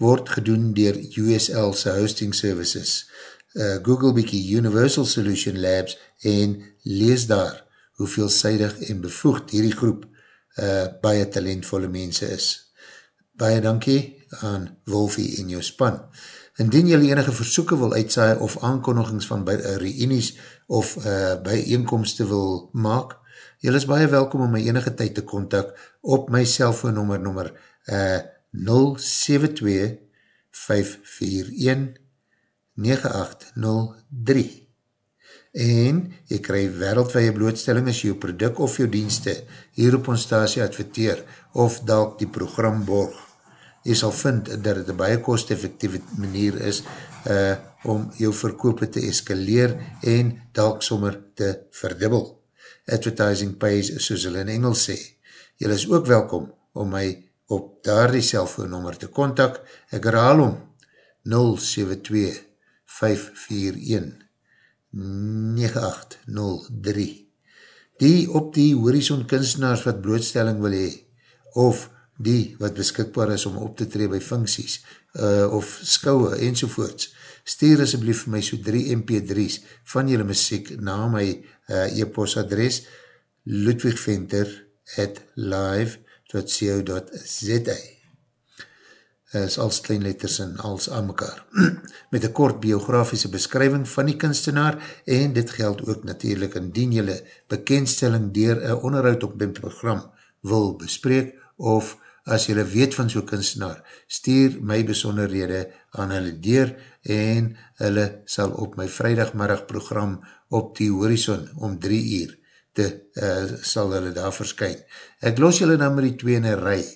word gedoen dier USL's hosting services. Uh, Google bykie Universal Solution Labs en lees daar hoe veelzijdig en bevoegd hierdie groep uh, baie talentvolle mense is. Baie dankie aan Wolfie en jou span. Indien jylle enige versoeken wil uitsaai of aankondigings van by, uh, reunies of uh, bijeenkomste wil maak, Julle is baie welkom om my enige tyd te kontak op my cellfoonnummer nummer uh, 072 541 9803 en jy krij wereldwee blootstelling as jou product of jou dienste hier op ons stasie adverteer of dalk die program borg. Jy sal vind dat het een baie kost-effectieve manier is uh, om jou verkoop te eskaleer en dalk sommer te verdubbel. Advertising pays, soos hulle in Engels sê. Jy is ook welkom om my op daar die cellfoonnummer te kontak. Ek herhaal om 072 541 9803 Die op die horizon kunstenaars wat blootstelling wil hee, of die wat beskikbaar is om op te tree by funksies, uh, of skouwe enzovoorts, stuur asjeblief my so 3 mp3's van jylle muziek na my uh, e-postadres ludwigventer at live.co.za is als kleinletters en als aan mekaar. Met een kort biografische beskrywing van die kunstenaar en dit geld ook natuurlijk indien jylle bekendstelling dier een onderhoud op dit program wil bespreek of as jylle weet van so'n kunstenaar, stuur my besonderhede aan hulle deur en hulle sal op my vrijdagmiddag program op die horizon om drie uur te, uh, sal hulle daar verskyn. Ek los jylle dan met die twee in een rij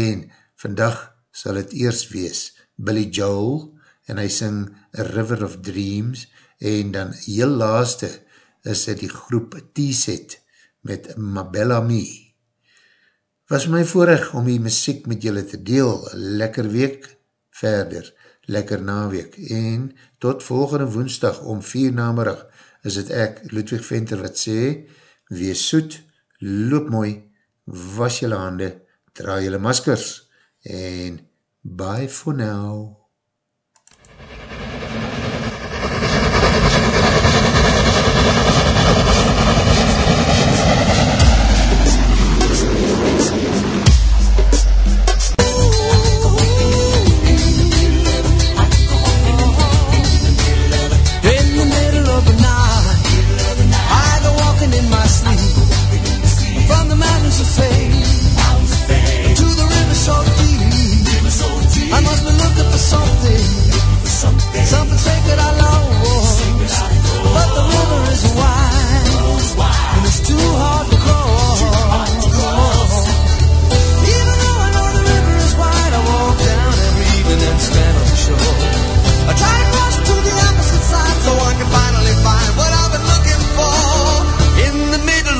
en vandag sal het eers wees Billy Joel en hy sing A River of Dreams en dan heel laaste is dit die groep T-Set met Mabella Me. Was my voorrecht om die muziek met julle te deel, lekker week verder, lekker naweek en tot volgende woensdag om vier namerig is het ek, Ludwig Venter wat sê, wees soet, loop mooi, was julle hande, draai julle maskers, and bye for now.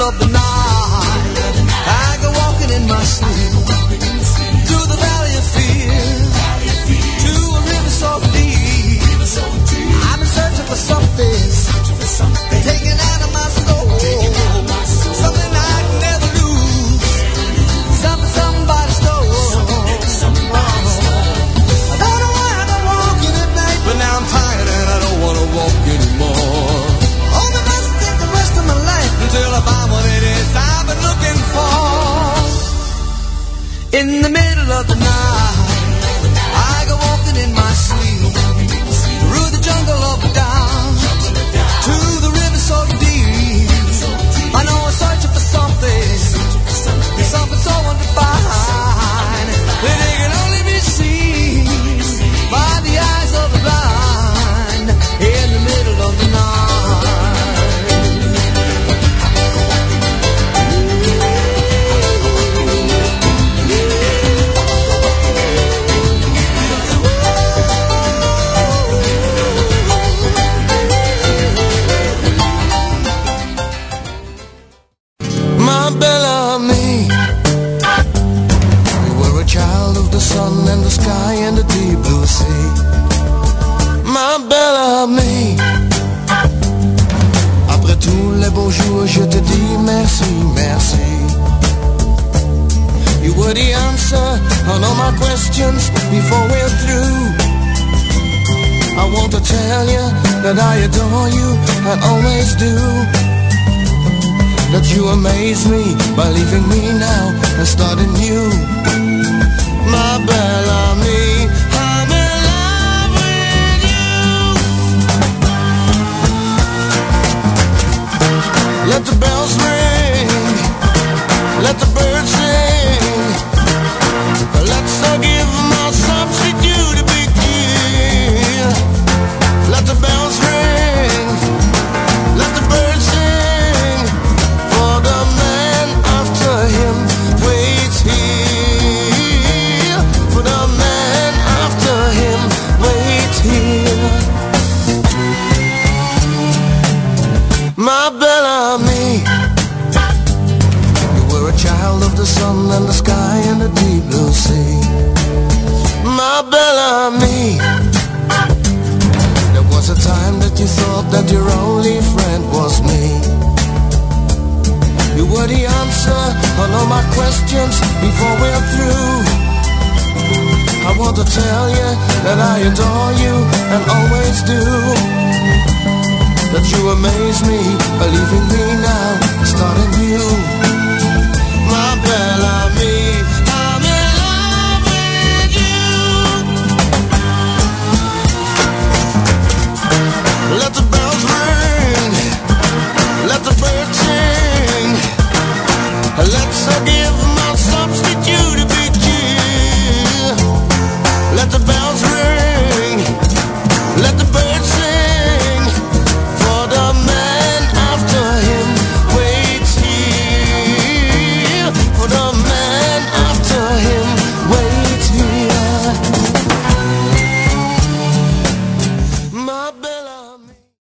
Of the night, I go walking in my sleep